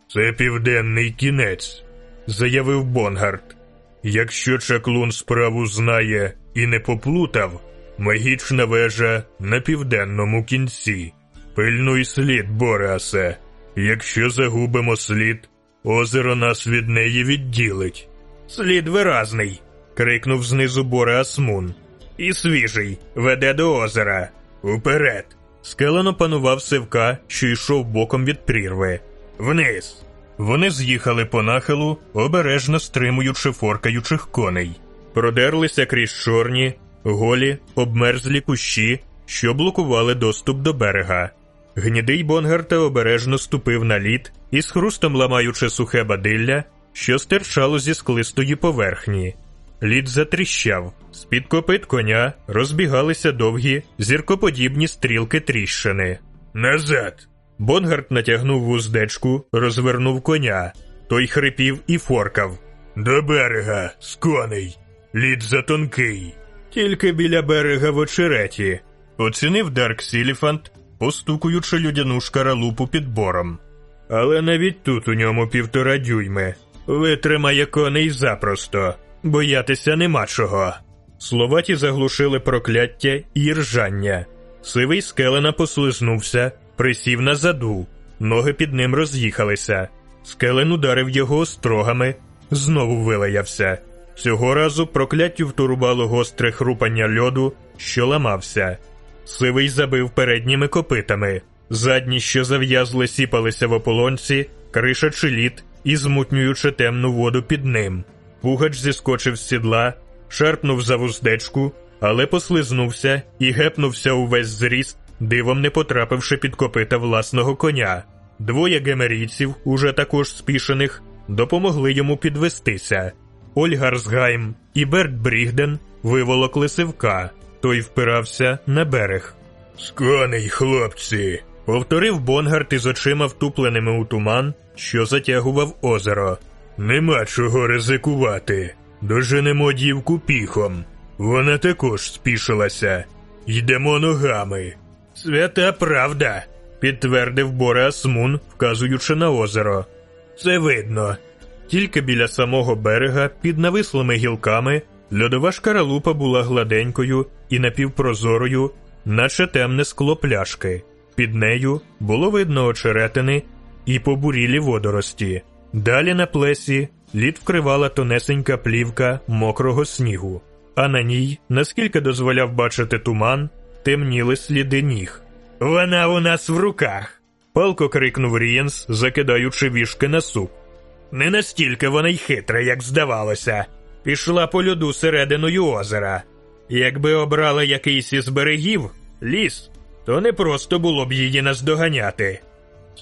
Це південний кінець, заявив Бонарт. Якщо чаклун справу знає і не поплутав, магічна вежа на південному кінці. Пильнуй слід, Бореасе. Якщо загубимо слід, озеро нас від неї відділить. Слід виразний. крикнув знизу Бореас Мун. І свіжий, веде до озера. Уперед. Скелен опанував сивка, що йшов боком від прірви. Вниз. Вони з'їхали по нахилу, обережно стримуючи форкаючих коней, продерлися крізь чорні, голі, обмерзлі кущі, що блокували доступ до берега. Гнідий Бонарта обережно ступив на лід і з хрустом ламаючи сухе бадилля, що стирчало зі склистої поверхні. Лід затріщав, з-під копит коня розбігалися довгі, зіркоподібні стрілки тріщин. Назад. Бонарт натягнув вуздечку, розвернув коня. Той хрипів і форкав. До берега, з коней. Лід затонкий. Тільки біля берега в очереті. Оцінив Дакр Сіліфант, постукуючи льодяну шкаралупу підбором. Але навіть тут у ньому півтора дюйми. Витримає коней запросто, боятися нема чого. Слова ті заглушили прокляття і ржання. Сивий Скеллена послизнувся, присів на заду, ноги під ним роз'їхалися. Скелен ударив його острогами, знову вилаявся. Цього разу прокляттю втурбало гостре хрупання льоду, що ламався. Сивий забив передніми копитами, задні, що зав'язли, сіпалися в ополонці, кришачи лід і змутнюючи темну воду під ним. Пугач зіскочив з сідла, шарпнув за вуздечку, але послизнувся і гепнувся увесь зріст, дивом не потрапивши під копита власного коня. Двоє гемерійців, уже також спішених, допомогли йому підвестися. Оле Гарсгайм і Берт Брігден виволокли сивка, той впирався на берег. З коней, хлопці, повторив Бонарт із очима втупленими у туман, що затягував озеро. Нема чого ризикувати. Доженемо дівку піхом. Вона також спішилася. Йдемо ногами. Свята правда, підтвердив Бореас Мун, вказуючи на озеро. Це видно. Тільки біля самого берега, під навислими гілками, льодова шкаралупа була гладенькою і напівпрозорою, наче темне скло пляшки. Під нею було видно очеретини і побурілі водорості. Далі на плесі лід вкривала тонесенька плівка мокрого снігу, а на ній, наскільки дозволяв бачити туман, темніли сліди ніг. Вона у нас в руках. палко крикнув Рієнс, закидаючи віжки на сук. Не настільки вона й хитра, як здавалося, пішла по льоду серединою озера. Якби обрала якийсь із берегів ліс, то не просто було б її наздоганяти.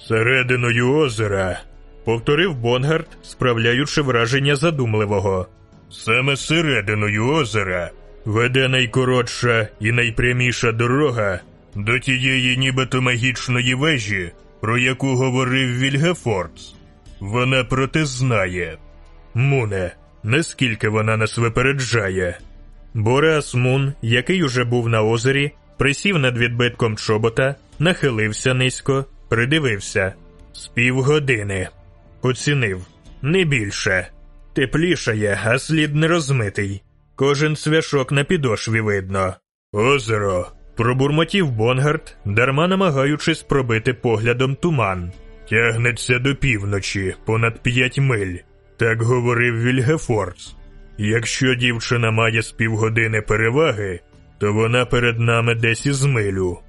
Серединою озера, повторив Бонарт, справляючи враження задумливого. Саме серединою озера веде найкоротша і найпряміша дорога до тієї нібито магічної вежі, про яку говорив Вільгефордс. Вона проте знає. Муне, наскільки вона нас випереджає. Бореас Мун, який уже був на озері, присів над відбитком чобота, нахилився низько, придивився. З півгодини. Оцінив не більше. Теплішає, а слід не розмитий. Кожен цвяшок на підошві видно. Озеро. Пробурмотів Бонарт, дарма намагаючись пробити поглядом туман. Тягнеться до півночі, понад п'ять миль, так говорив Вільгефорц. Якщо дівчина має з півгодини переваги, то вона перед нами десь із милю.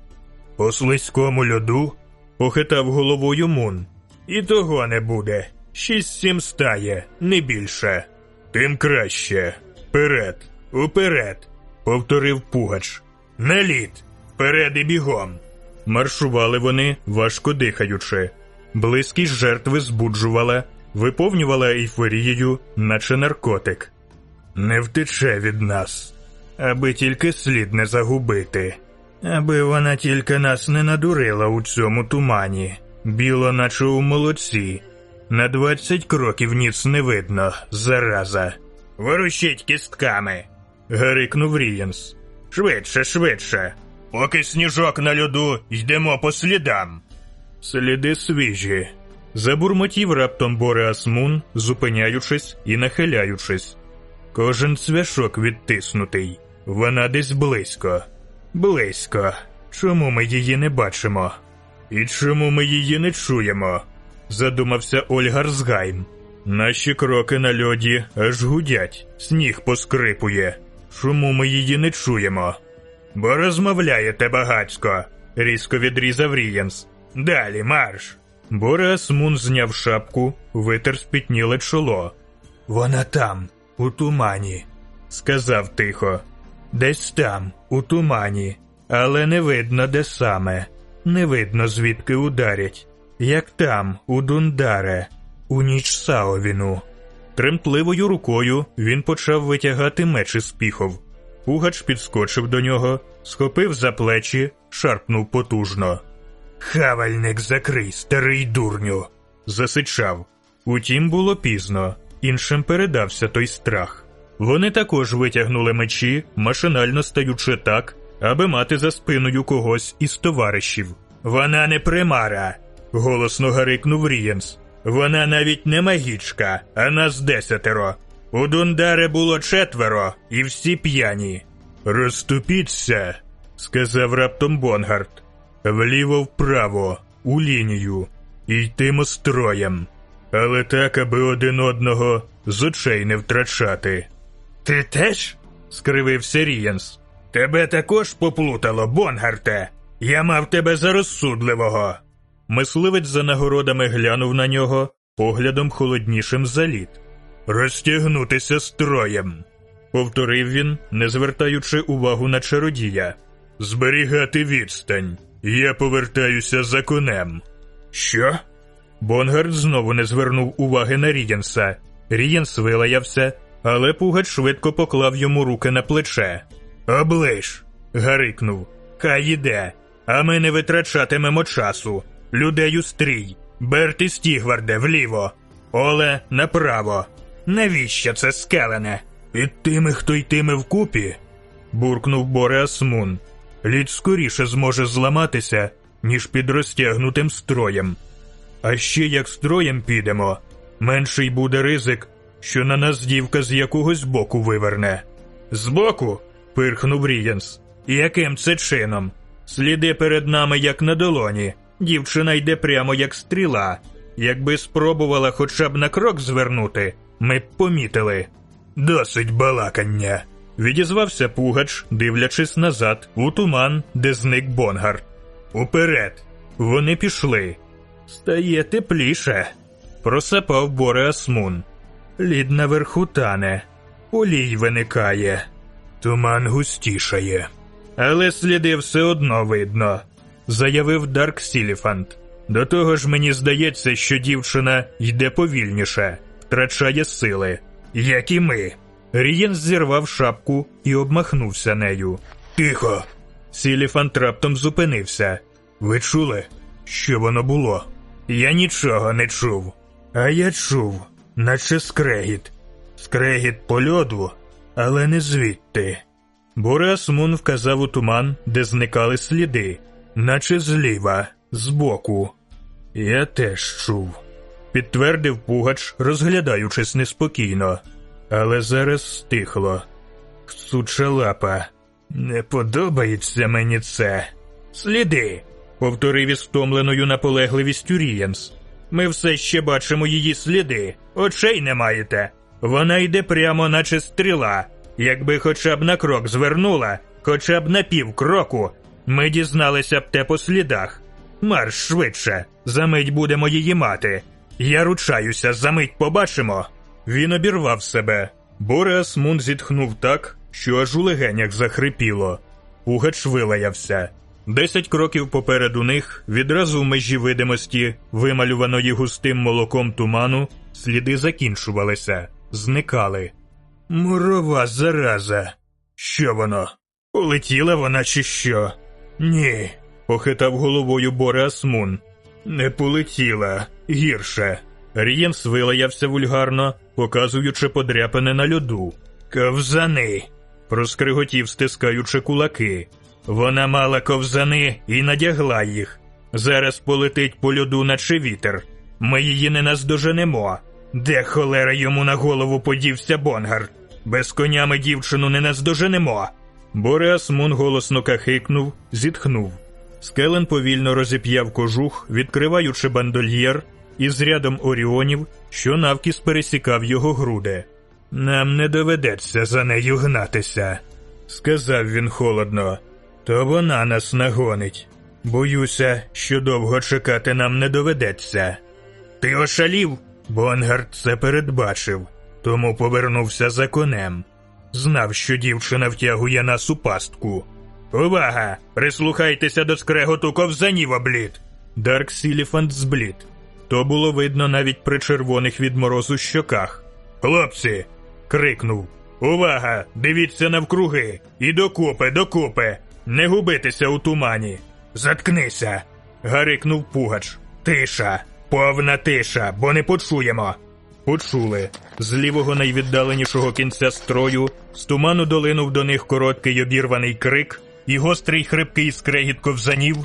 По слизькому льоду похитав головою Мун. І того не буде. Шість-сім стає, не більше. Тим краще. Вперед, уперед, повторив Пугач. На лід, вперед і бігом. Маршували вони, важко дихаючи. Близькість жертви збуджувала, виповнювала ейфорією, наче наркотик. Не втече від нас, аби тільки слід не загубити, аби вона тільки нас не надурила у цьому тумані, біло, наче у молоці. На двадцять кроків ніц не видно, зараза. Ворушіть кістками. гарикнув Рієнс. Швидше, швидше. Поки сніжок на льоду, йдемо по слідам. Сліди свіжі. Забурмотів раптом Бореас зупиняючись і нахиляючись. Кожен цвяшок відтиснутий. Вона десь близько. Близько. Чому ми її не бачимо? І чому ми її не чуємо? задумався Ольгар Згайм. Наші кроки на льоді аж гудять, сніг поскрипує. Чому ми її не чуємо? Бо розмовляєте багацько, різко відрізав Рієнс. Далі марш. Бореас Мун зняв шапку, витер спітніле чоло. Вона там, у тумані, сказав тихо. Десь там, у тумані, але не видно, де саме. Не видно, звідки ударять. Як там, у Дундаре, у ніч Саовіну. Тремтливою рукою він почав витягати меч із піхов. Пугач підскочив до нього, схопив за плечі, шарпнув потужно. Хавальник закрий, старий дурню. засичав. Утім, було пізно, іншим передався той страх. Вони також витягнули мечі, машинально стаючи так, аби мати за спиною когось із товаришів. Вона не примара, голосно гарикнув Рієнс. Вона навіть не магічка, а нас десятеро. У Дун Даре було четверо, і всі п'яні. Розступіться, сказав раптом Бонарт. Вліво вправо, у лінію, і йдімо строєм. Але так, аби один одного з очей не втрачати. Ти теж? скривився Рієнс. Тебе також поплутало, Бонарте. Я мав тебе за розсудливого. Мисливець за нагородами глянув на нього поглядом холоднішим за лід. Розтягнутися строєм, повторив він, не звертаючи увагу на чародія. Зберігати відстань. Я повертаюся за конем. Що? Бонарт знову не звернув уваги на Рієнса. Рієнс вилаявся, але Пугач швидко поклав йому руки на плече. Облиш. гарикнув. Хай іде, а ми не витрачатимемо часу. Людей у стрій. Берт і Стігварде вліво. Оле направо. Навіщо це, Скеллене? Під тими, хто йтиме вкупі? буркнув Бореас Мун. Лід скоріше зможе зламатися, ніж під розтягнутим строєм. А ще як строєм підемо, менший буде ризик, що на нас дівка з якогось боку виверне. Збоку? пирхнув Рієнс. Яким це чином? Сліди перед нами, як на долоні. Дівчина йде прямо як стріла. Якби спробувала хоча б на крок звернути, ми б помітили. Досить балакання. Відізвався Пугач, дивлячись назад, у туман, де зник Бонарт. Уперед. Вони пішли. Стає тепліше. Просапав Бореас Мун. Лід наверху тане. Полій виникає. Туман густішає. Але сліди все одно видно, заявив Дакр Сіліфант. До того ж, мені здається, що дівчина йде повільніше, втрачає сили, як і ми. Рієн зірвав шапку і обмахнувся нею. Тихо. Сіліфант раптом зупинився. Ви чули, що воно було? Я нічого не чув. А я чув, наче скрегіт. Скрегіт по льоду, але не звідти. Бореас Мун вказав у туман, де зникали сліди, наче зліва, збоку. Я теж чув, підтвердив Пугач, розглядаючись неспокійно, але зараз стихло. Суча лапа. Не подобається мені це. Сліди, повторив із стомленою наполегливістю Рієнс. Ми все ще бачимо її сліди, очей не маєте. Вона йде прямо, наче стріла. Якби хоча б на крок звернула, хоча б на пів кроку, ми дізналися б те по слідах. Марш швидше, замить будемо її мати. Я ручаюся, замить побачимо. Він обірвав себе. Бореас Мун зітхнув так, що аж у легенях захрипіло. Пугач вилаявся. Десять кроків попереду них, відразу в межі видимості, вималюваної густим молоком туману, сліди закінчувалися, зникали. Мурова зараза. Що воно? Улетіла вона чи що? Ні, похитав головою Бореас Мун. Не полетіла, гірше. Рієнс вилаявся вульгарно, показуючи подряпини на льоду. Ковзани. проскриготів, стискаючи кулаки. Вона мала ковзани і надягла їх. Зараз полетить по льоду, наче вітер. Ми її не наздоженемо. Де холера йому на голову подівся Бонарт? Без коня ми дівчину не наздоженемо. Бореас Мун голосно кахикнув, зітхнув. Скелен повільно розіп'яв кожух, відкриваючи бандольєр, із рядом оріонів, що навкіс пересікав його груди. Нам не доведеться за нею гнатися, сказав він холодно. То вона нас нагонить. Боюся, що довго чекати нам не доведеться. Ти ошалів? Бонарт це передбачив, тому повернувся за конем. Знав, що дівчина втягує нас у пастку. Увага! Прислухайтеся до скреготу ковзанів об лід. Дакр Сіліфант зблід. То було видно навіть при червоних від морозу щоках. Хлопці. крикнув. Увага! Дивіться навкруги! І докупи, докупи! Не губитися у тумані. Заткнися. гарикнув Пугач. Тиша, повна тиша, бо не почуємо. Почули. З лівого найвіддаленішого кінця строю з туману долинув до них короткий обірваний крик і гострий хрипкий скрегіт ковзанів,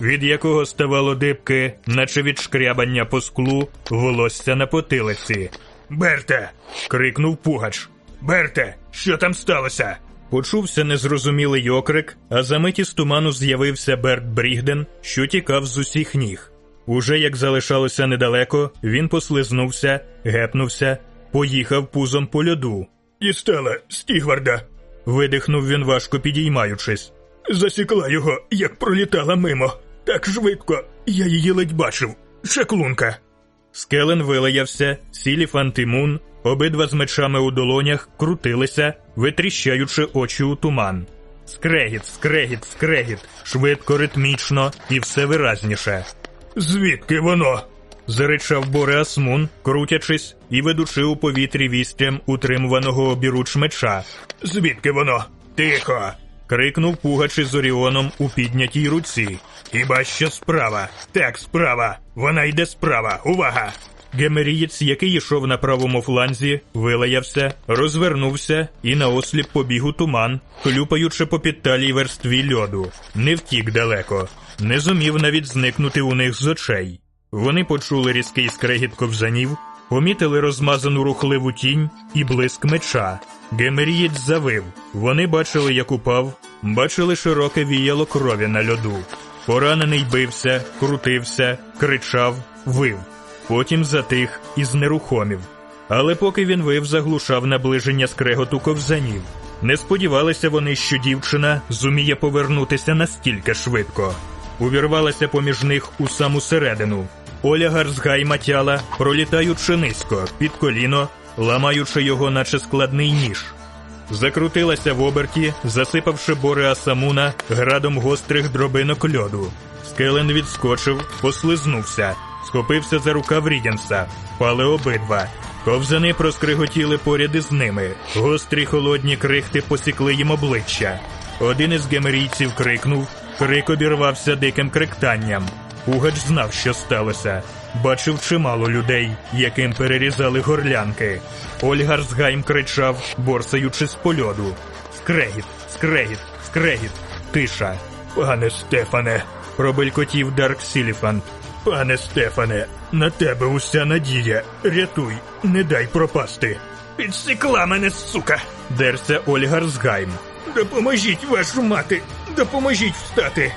від якого ставало дибки, наче від шкрябання по склу, волосся на потилиці. Берте. крикнув Пугач. Берте, що там сталося? Почувся незрозумілий окрик, а за миті з туману з'явився Берт Брігден, що тікав з усіх ніг. Уже як залишалося недалеко, він послизнувся, гепнувся, поїхав пузом по льоду. Дістала Стігварда. видихнув він важко підіймаючись. Засікла його, як пролітала мимо. Так швидко, я її ледь бачив. Шаклунка. Скелен вилаявся, сілі фантимун, обидва з мечами у долонях крутилися, витріщаючи очі у туман. Скрегіт, скрегіт, скрегіт, швидко, ритмічно і все виразніше. Звідки воно? заричав Бореас Мун, крутячись і ведучи у повітрі вістрям утримуваного обіруч меча. Звідки воно? Тихо. Крикнув Пугач із Оріоном у піднятій руці. Хіба що справа? Так, справа. Вона йде справа. Увага! Гемерієць, який йшов на правому фланзі, вилаявся, розвернувся і наосліп побіг у туман, хлюпаючи по підталій верстві льоду. Не втік далеко, не зумів навіть зникнути у них з очей. Вони почули різкий скрегіт ковзанів, помітили розмазану рухливу тінь і блиск меча. Гемерієць завив. Вони бачили, як упав, бачили широке віяло крові на льоду. Поранений бився, крутився, кричав, вив. Потім затих і знерухомів. Але поки він вив, заглушав наближення скреготу ковзанів. Не сподівалися вони, що дівчина зуміє повернутися настільки швидко. Увірвалася поміж них у саму середину. Оля Гарзгайма тяла, пролітаючи низько, під коліно, ламаючи його, наче складний ніж. Закрутилася в оберті, засипавши Бореа Самуна градом гострих дробинок льоду. Скелен відскочив, послизнувся, схопився за рукав Рідінса, пали обидва. Ковзани проскриготіли поряд із ними. Гострі холодні крихти посікли їм обличчя. Один із гемерійців крикнув, крик обірвався диким кректанням. Пугач знав, що сталося. Бачив чимало людей, яким перерізали горлянки. Оле Гарсгайм кричав, борсаючись по льоду. Скрегіт, скрегіт, скрегіт, тиша. Пане Стефане, пробелькотів Дакр Сіліфант. Пане Стефане, на тебе уся надія. Рятуй, не дай пропасти. Підсікла мене, сука. дерся Оль Гарсгайм. Допоможіть, вашу мати, допоможіть встати.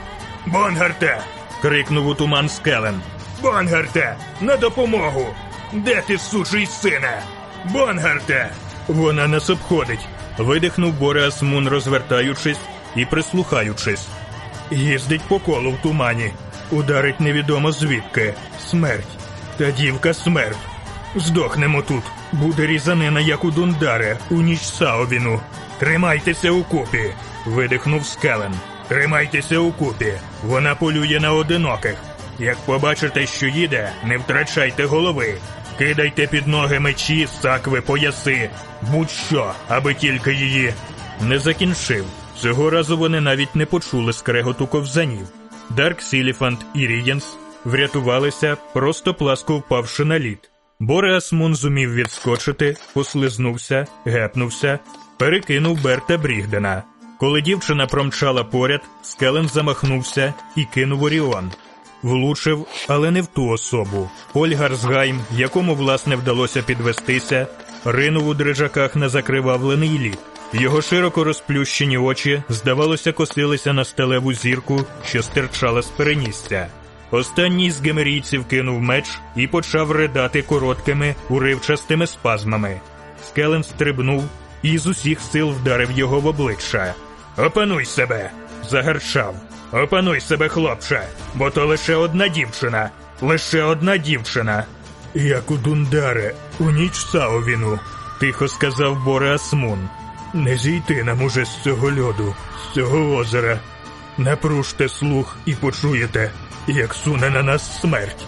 Бонгарте. крикнув у туман Скеллен. Бонгарте, на допомогу. Де ти, сучий сине? Бонгарте. Вона нас обходить. видихнув Бореас Мун, розвертаючись і прислухаючись. Їздить по колу в тумані. Ударить невідомо звідки. Смерть. Та дівка смерть. Здохнемо тут. Буде різанина, як у Дундаре, у ніч Саобіну. Тримайтеся у купі. видихнув скелен. Тримайтеся у купі. Вона полює на одиноких. Як побачите, що їде, не втрачайте голови. Кидайте під ноги мечі, сакви, пояси, будь-що, аби тільки її. Не закінчив. Цього разу вони навіть не почули скреготу ковзанів. Дарк Сіліфант і Рієнс врятувалися, просто пласко впавши на лід. Бореас Мун зумів відскочити, послизнувся, гепнувся, перекинув Берта Брігдена. Коли дівчина промчала поряд, Скеллен замахнувся і кинув оріон. Влучив, але не в ту особу. Оль Гарсгайм, якому власне вдалося підвестися, ринув у дрижаках на закривавлений лід. Його широко розплющені очі, здавалося, косилися на сталеву зірку, що стирчала з переністя. Останній з гемерійців кинув меч і почав ридати короткими, уривчастими спазмами. Скелен стрибнув і з усіх сил вдарив його в обличчя. Опануй себе! загарчав. Опануй себе, хлопче, бо то лише одна дівчина, лише одна дівчина. Як у Дундаре, у ніч Саовіну, тихо сказав Бореас Мун. Не зійти нам уже з цього льоду, з цього озера. Напружте слух і почуєте, як суне на нас смерть.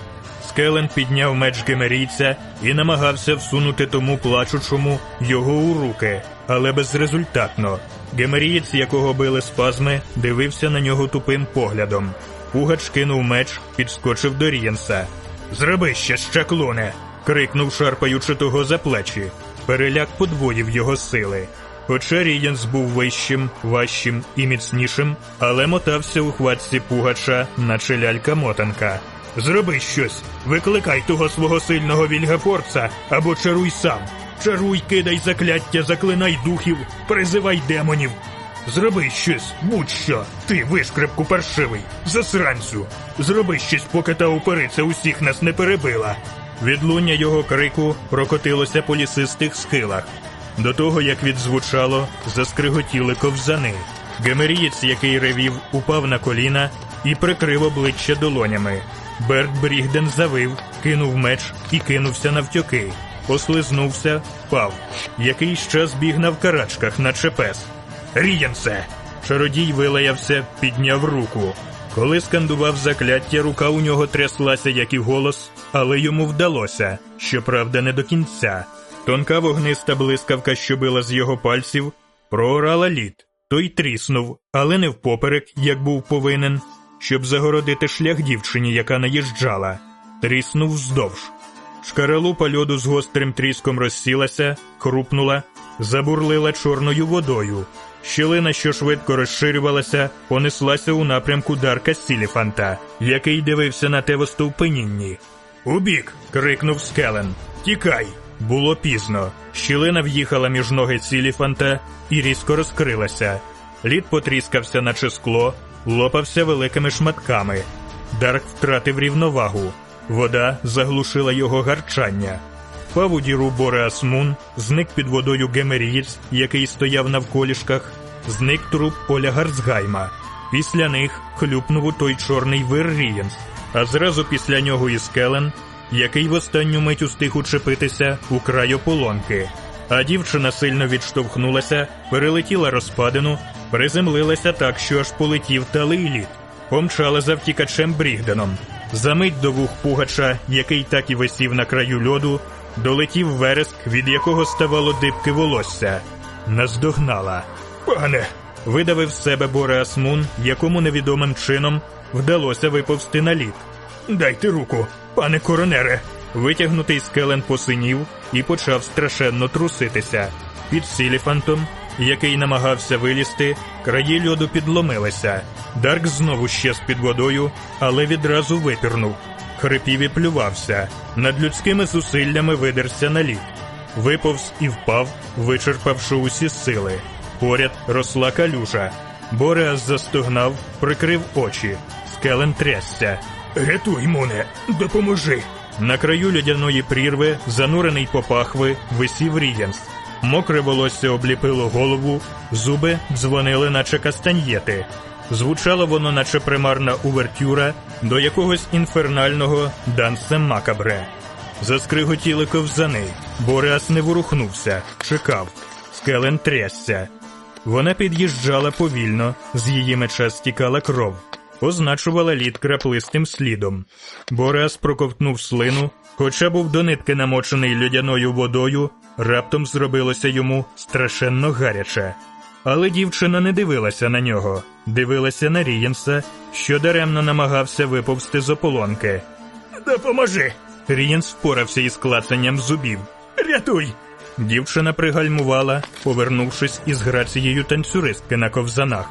Скелен підняв меч гемерійця і намагався всунути тому плачучому його у руки, але безрезультатно. Гемерієць, якого били спазми, дивився на нього тупим поглядом. Пугач кинув меч, підскочив до Рієнса. Зроби ще щаклуне. крикнув, шарпаючи того за плечі. Переляк подвоїв його сили. Хоча Рієнс був вищим, важчим і міцнішим, але мотався у хватці пугача, наче лялька мотанка. Зроби щось, викликай того свого сильного Вільгафорца або чаруй сам. Чаруй, кидай закляття, заклинай духів, призивай демонів. Зроби щось, будь-що, ти вишкрепку паршивий, засранцю. Зроби щось, поки та упириця усіх нас не перебила. Відлуння його крику прокотилося по лісистих схилах. До того, як відзвучало, заскриготіли ковзани. Гемерієць, який ревів, упав на коліна і прикрив обличчя долонями. Берт Брігден завив, кинув меч і кинувся навтьоки. Послизнувся, впав. Якийсь час біг на вкарачках, наче пес. Рієнсе! Чародій вилаявся, підняв руку. Коли скандував закляття, рука у нього тряслася, як і голос, але йому вдалося, щоправда, не до кінця. Тонка вогниста блискавка, що била з його пальців, проорала лід. Той тріснув, але не впоперек, як був повинен, щоб загородити шлях дівчині, яка наїжджала. Тріснув вздовж. Шкаралупа льоду з гострим тріском розсілася, хрупнула, забурлила чорною водою. Щілина, що швидко розширювалася, понеслася у напрямку Дарка Сіліфанта, який дивився на те в остовпенінні. Убік. крикнув Скелен. Тікай. Було пізно. Щілина в'їхала між ноги Сіліфанта і різко розкрилася. Лід потріскався, наче скло, лопався великими шматками. Дарк втратив рівновагу. Вода заглушила його гарчання. Впав у діру Бореас Мун, зник під водою гемерієць, який стояв навколішках, зник труп Оля Гарсгайма. Після них хлюпнув у той чорний вир Рієнс, а зразу після нього і Скеллен, який в останню мить устиг учепитися у край ополонки. А дівчина сильно відштовхнулася, перелетіла розпадину, приземлилася так, що аж полетів талий лід, помчала за втікачем Брігденом. Замить до вух пугача, який так і висів на краю льоду, долетів вереск, від якого ставало дибки волосся. Наздогнала. Пане. видавив з себе Бореас Мун, якому невідомим чином вдалося виповзти на лід. Дайте руку, пане коронере. Витягнутий скелен посинів і почав страшенно труситися. Під Сіліфантом, який намагався вилізти, краї льоду підломилися. Дарк знову щез під водою, але відразу випірнув. Хрипів і плювався. Надлюдськими зусиллями видерся на лід. Виповз і впав, вичерпавши усі сили. Поряд росла калюжа. Бореас застогнав, прикрив очі. Скеллен трясся. Рятуй, Муне, допоможи. На краю льодяної прірви, занурений по пахви, висів Рієнс. Мокре волосся обліпило голову, зуби дзвонили, наче кастаньєти. Звучало воно, наче примарна увертюра до якогось інфернального дансе макабре. Заскриготіли ковзани. Бореас не ворухнувся, чекав. Скелен трясся. Вона під'їжджала повільно, з її меча стікала кров, означувала лід краплистим слідом. Бореас проковтнув слину, хоча був до нитки намочений льодяною водою, раптом зробилося йому страшенно гаряче. Але дівчина не дивилася на нього, дивилася на Рієнса, що даремно намагався виповзти з ополонки. Допоможи! Рієнс впорався із клацанням зубів. Рятуй! Дівчина пригальмувала, повернувшись із грацією танцюристки на ковзанах.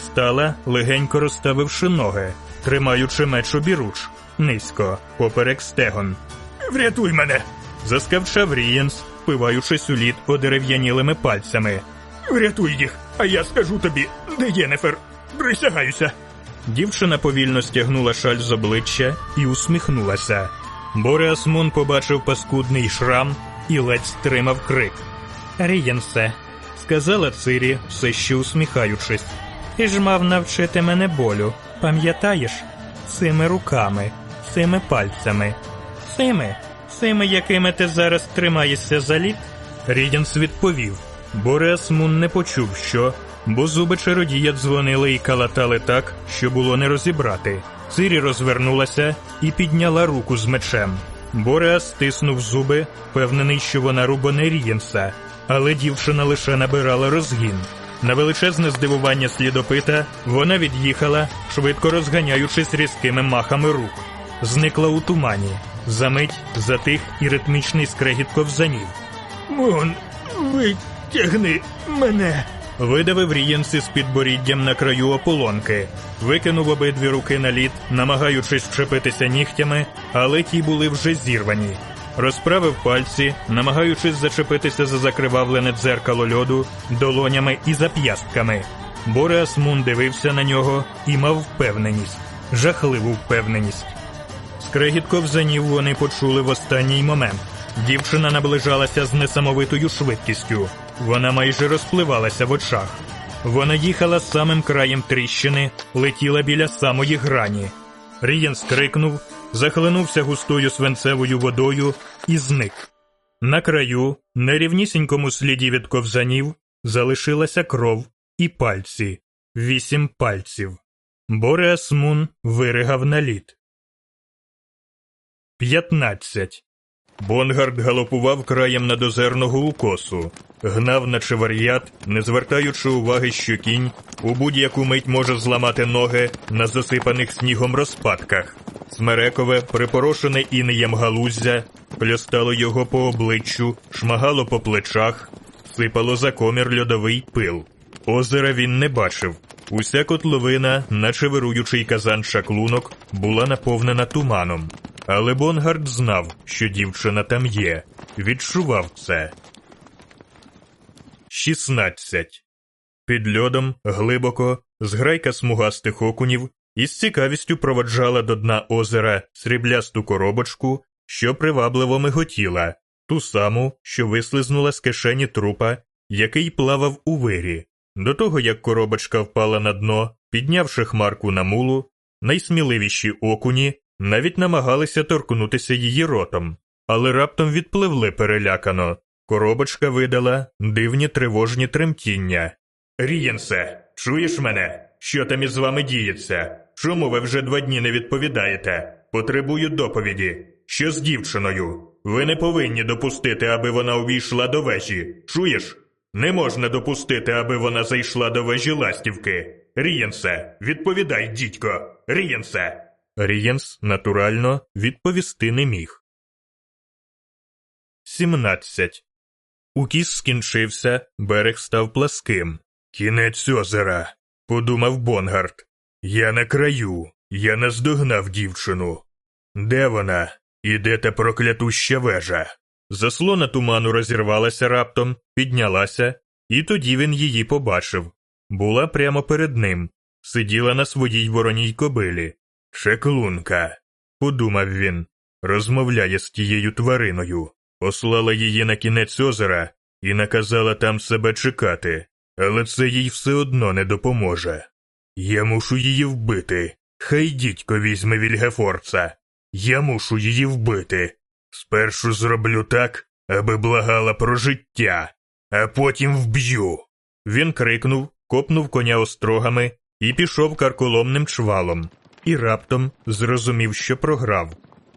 Стала, легенько розставивши ноги, тримаючи меч обіруч, низько, поперек стегон. Врятуй мене! заскавчав Рієнс, впиваючись у лід одерев'янілими пальцями. Врятуй їх, а я скажу тобі, де Єнефер. Присягаюся. Дівчина повільно стягнула шаль з обличчя і усміхнулася. Бореас Мун побачив паскудний шрам і ледь стримав крик. Рієнсе, сказала Цирі, все ще усміхаючись. Ти ж мав навчити мене болю, пам'ятаєш? Цими руками, цими пальцями, цими, цими, якими ти зараз тримаєшся за лід? Рідінс відповів. Бореас Мун не почув, що, бо зуби чародія дзвонили і калатали так, що було не розібрати. Цирі розвернулася і підняла руку з мечем. Бореас стиснув зуби, впевнений, що вона рубане Рієнса, але дівчина лише набирала розгін. На величезне здивування слідопита вона від'їхала, швидко розганяючись різкими махами рук. Зникла у тумані. Замить затих і ритмічний скрегіт ковзанів. Мон, витягни мене. Видавив Рієнс із підборіддям на краю ополонки, викинув обидві руки на лід, намагаючись вчепитися нігтями, але ті були вже зірвані. Розправив пальці, намагаючись зачепитися за закривавлене дзеркало льоду долонями і зап'ястками. Бореас Мун дивився на нього і мав впевненість, жахливу впевненість. Скрегіт ковзанів вони почули в останній момент. Дівчина наближалася з несамовитою швидкістю. Вона майже розпливалася в очах. Вона їхала самим краєм тріщини, летіла біля самої грані. Рієнс крикнув, захлинувся густою свинцевою водою і зник. На краю, на рівнісінькому сліді від ковзанів, залишилася кров і пальці, вісім пальців. Бореас Мун виригав на лід. П'ятнадцять. Бонгарт галопував краєм надозерного укосу, гнав наче вар'ят, не звертаючи уваги, що кінь у будь-яку мить може зламати ноги на засипаних снігом розпадках. Смерекове, припорошене інеєм галуззя, плястало його по обличчю, шмагало по плечах, сипало за комір льодовий пил. Озера він не бачив. Уся котловина, наче вируючий казан чаклунок, була наповнена туманом. Але Бонгарт знав, що дівчина там є, відчував це. 16. Під льодом, глибоко, зграйка смугастих окунів із цікавістю проводжала до дна озера сріблясту коробочку, що привабливо миготіла, ту саму, що вислизнула з кишені трупа, який плавав у вирі. До того як коробочка впала на дно, піднявши хмарку на мулу, найсміливіші окуні навіть намагалися торкнутися її ротом, але раптом відпливли перелякано. Коробочка видала дивні тривожні тремтіння. Рієнсе, чуєш мене? Що там із вами діється? Чому ви вже два дні не відповідаєте? Потребую доповіді. Що з дівчиною? Ви не повинні допустити, аби вона увійшла до вежі. Чуєш? Не можна допустити, аби вона зайшла до вежі ластівки. Рієнсе, відповідай, дідько. Рієнсе. Рієнс, натурально, відповісти не міг. 17. Укіс скінчився, берег став пласким. Кінець озера, подумав Бонгарт. Я на краю, я наздогнав дівчину. Де вона? І де та проклятуща вежа? Заслона туману розірвалася раптом, піднялася, і тоді він її побачив. Була прямо перед ним, сиділа на своїй вороній кобилі. Шеклунка, подумав він, розмовляє з тією твариною, послала її на кінець озера і наказала там себе чекати, але це їй все одно не допоможе. Я мушу її вбити. Хай дідько візьме Вільгефорца. Я мушу її вбити. Спершу зроблю так, аби благала про життя, а потім вб'ю. Він крикнув, копнув коня острогами і пішов карколомним чвалом, і раптом зрозумів, що програв,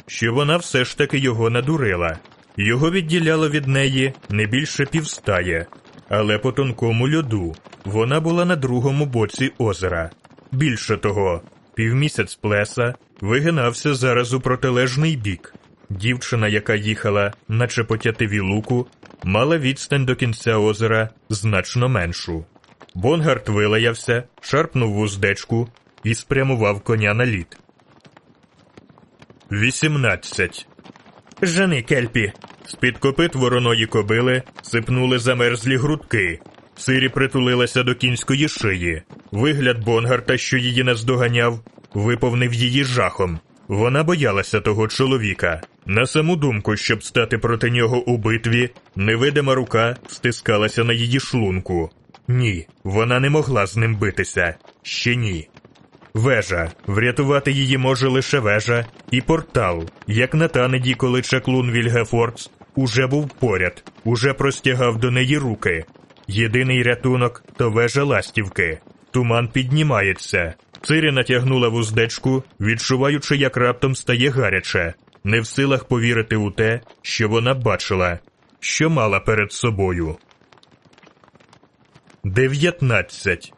що вона все ж таки його надурила. Його відділяло від неї не більше півстає, але по тонкому льоду вона була на другому боці озера. Більше того, півмісяць плеса вигинався зараз у протилежний бік. Дівчина, яка їхала, наче по тятиві луку, мала відстань до кінця озера значно меншу. Бонгарт вилаявся, шарпнув вуздечку і спрямував коня на лід. 18. Жени Кельпі. З-під копит вороної кобили сипнули замерзлі грудки. Цирі притулилася до кінської шиї. Вигляд Бонгарта, що її наздоганяв, виповнив її жахом. Вона боялася того чоловіка. На саму думку, щоб стати проти нього у битві, невидима рука стискалася на її шлунку. Ні, вона не могла з ним битися. Ще ні. Вежа. Врятувати її може лише вежа і портал, як на танеді, коли чаклун Вільгефордс уже був поряд, уже простягав до неї руки. Єдиний рятунок то вежа ластівки. Туман піднімається. Цирі натягнула вуздечку, відчуваючи, як раптом стає гаряче, не в силах повірити у те, що вона бачила, що мала перед собою. 19.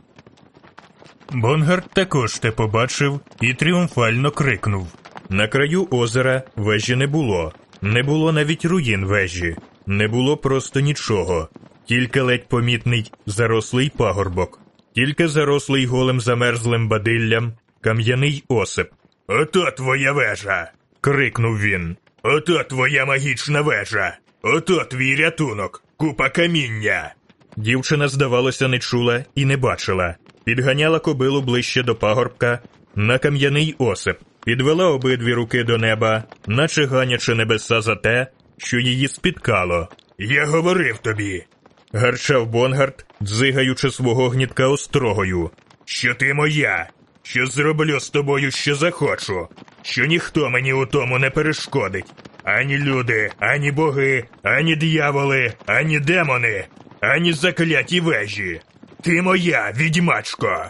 Бонгарт також те побачив і тріумфально крикнув. На краю озера вежі не було, не було навіть руїн вежі, не було просто нічого, тільки ледь помітний зарослий пагорбок, тільки зарослий голим замерзлим бадиллям, кам'яний осип. Ото твоя вежа. крикнув він. Ото твоя магічна вежа. Ото твій рятунок, купа каміння. Дівчина, здавалося, не чула і не бачила. Підганяла кобилу ближче до пагорбка на кам'яний осип, підвела обидві руки до неба, наче ганячи небеса за те, що її спіткало. Я говорив тобі. гарчав Бонгарт, дзигаючи свого гнітка острогою. Що ти моя, що зроблю з тобою, що захочу, що ніхто мені у тому не перешкодить. Ані люди, ані боги, ані дияволи, ані демони, ані закляті вежі. Ти моя, відьмачко.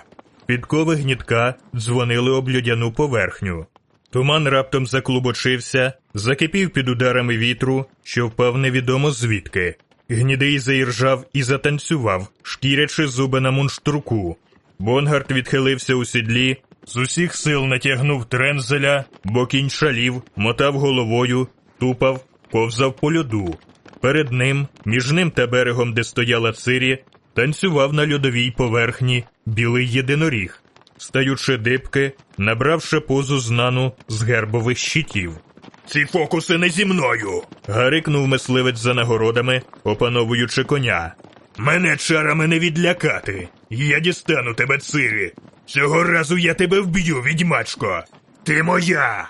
Підкови гнітка дзвонили об льодяну поверхню. Туман раптом заклубочився, закипів під ударами вітру, що впав невідомо звідки. Гнідий заіржав і затанцював, шкірячи зуби на мунштруку. Бонгарт відхилився у сідлі, з усіх сил натягнув трензеля, бо кінь шалів, мотав головою, тупав, ковзав по льоду. Перед ним, між ним та берегом, де стояла Цирі, танцював на льодовій поверхні білий єдиноріг, стаючи дибки, набравши позу знану з гербових щитів. Ці фокуси не зі мною. гарикнув мисливець за нагородами, опановуючи коня. Мене чарами не відлякати. Я дістану тебе, цирі. Цього разу я тебе вб'ю, відьмачко. Ти моя.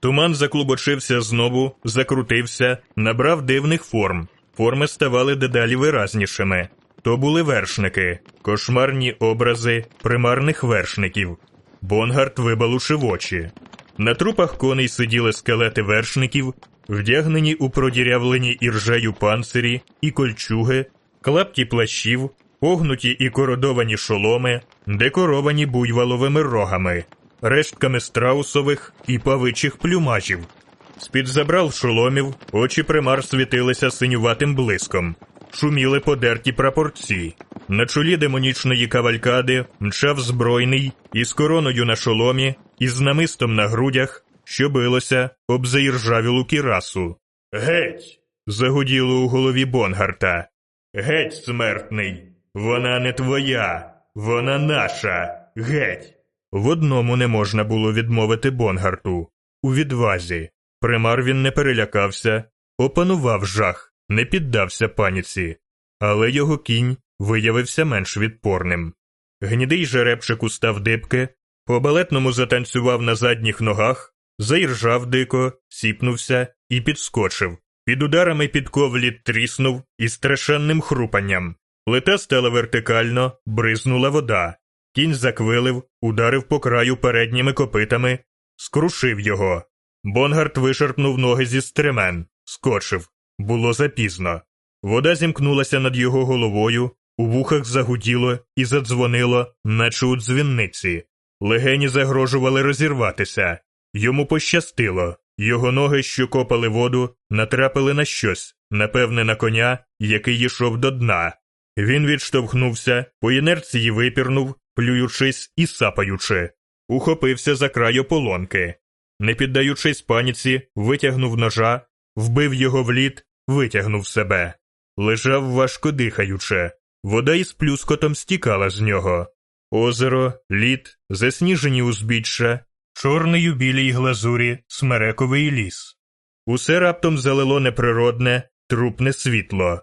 Туман заклубочився знову, закрутився, набрав дивних форм. Форми ставали дедалі виразнішими. То були вершники, кошмарні образи примарних вершників. Бонгарт вибалушив очі. На трупах коней сиділи скелети вершників, вдягнені у продірявлені іржею панцирі і кольчуги, клапті плащів, погнуті і кородовані шоломи, декоровані буйволовими рогами, рештками страусових і павичих плюмажів. З-під забрал шоломів очі примар світилися синюватим блиском, шуміли подерті прапорці. На чолі демонічної кавалькади мчав збройний із короною на шоломі, із намистом на грудях, що билося об заіржавілу кірасу. Геть. загуділо у голові Бонгарта. Геть, смертний. Вона не твоя, вона наша. Геть. В одному не можна було відмовити Бонгарту у відвазі. Примар він не перелякався, опанував жах, не піддався паніці, але його кінь виявився менш відпорним. Гнідий жеребчик устав дибки, по балетному затанцював на задніх ногах, заіржав дико, сіпнувся і підскочив. Під ударами підковлі тріснув із страшенним хрупанням. Плита стала вертикально, бризнула вода. Кінь заквилив, ударив по краю передніми копитами, скрушив його. Бонгард вишарпнув ноги зі стремен, скочив. Було запізно. Вода зімкнулася над його головою, У вухах загуділо і задзвонило, наче у дзвінниці. Легені загрожували розірватися. Йому пощастило. Його ноги, що копали воду, натрапили на щось, напевне, на коня, який йшов до дна. Він відштовхнувся, по інерції випірнув, плюючись і сапаючи, ухопився за край ополонки. Не піддаючись паніці, витягнув ножа, вбив його в лід, витягнув себе. Лежав важко дихаючи. Вода із плюскотом стікала з нього. Озеро, лід, засніжені узбіччя, чорний у білій глазурі, смерековий ліс. Усе раптом залило неприродне, трупне світло.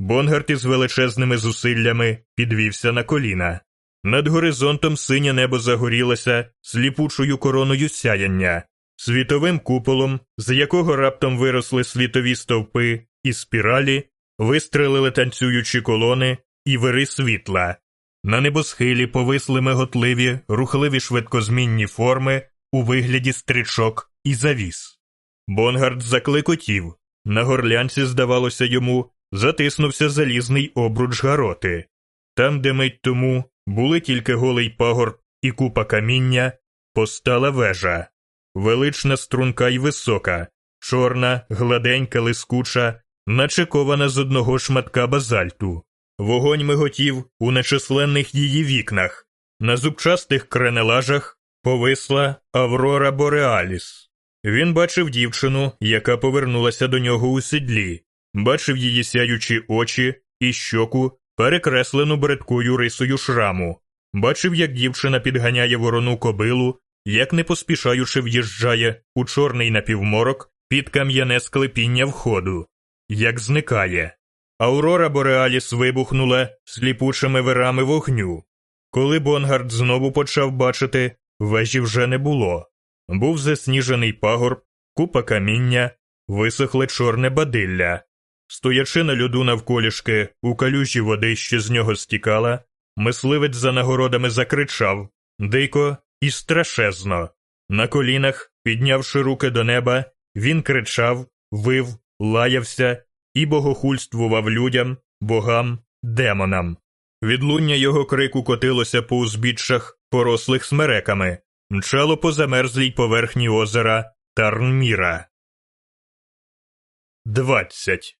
Бонгарт із величезними зусиллями підвівся на коліна. Над горизонтом синє небо загорілося сліпучою короною сяяння, світовим куполом, з якого раптом виросли світові стовпи і спіралі, вистрелили танцюючі колони і вири світла. На небосхилі повисли миготливі, рухливі швидкозмінні форми у вигляді стрічок і завіс. Бонгард закликотів. На горлянці, здавалося йому, затиснувся залізний обруч гароти. Там, де мить тому були тільки голий пагорб і купа каміння, постала вежа. Велична струнка й висока, чорна, гладенька, лискуча, наче кована з одного шматка базальту. Вогонь миготів у нечисленних її вікнах, на зубчастих кренелажах повисла Аврора Бореаліс. Він бачив дівчину, яка повернулася до нього у сідлі, бачив її сяючі очі і щоку, перекреслену бридкою рисою шраму, бачив, як дівчина підганяє ворону кобилу, як не поспішаючи в'їжджає у чорний напівморок під кам'яне склепіння входу, як зникає. Аурора Бореаліс вибухнула сліпучими вирами вогню. Коли Бонгард знову почав бачити, вежі вже не було. Був засніжений пагорб, купа каміння, висохле чорне бадилля. Стоячи на льоду навколішки у калюжі води, що з нього стікала, мисливець за нагородами закричав дико і страшезно. На колінах, піднявши руки до неба, він кричав, вив, лаявся і богохульствував людям, богам, демонам. Відлуння його крику котилося по узбіччях, порослих смереками, мчало по замерзлій поверхні озера Тарнміра. 20.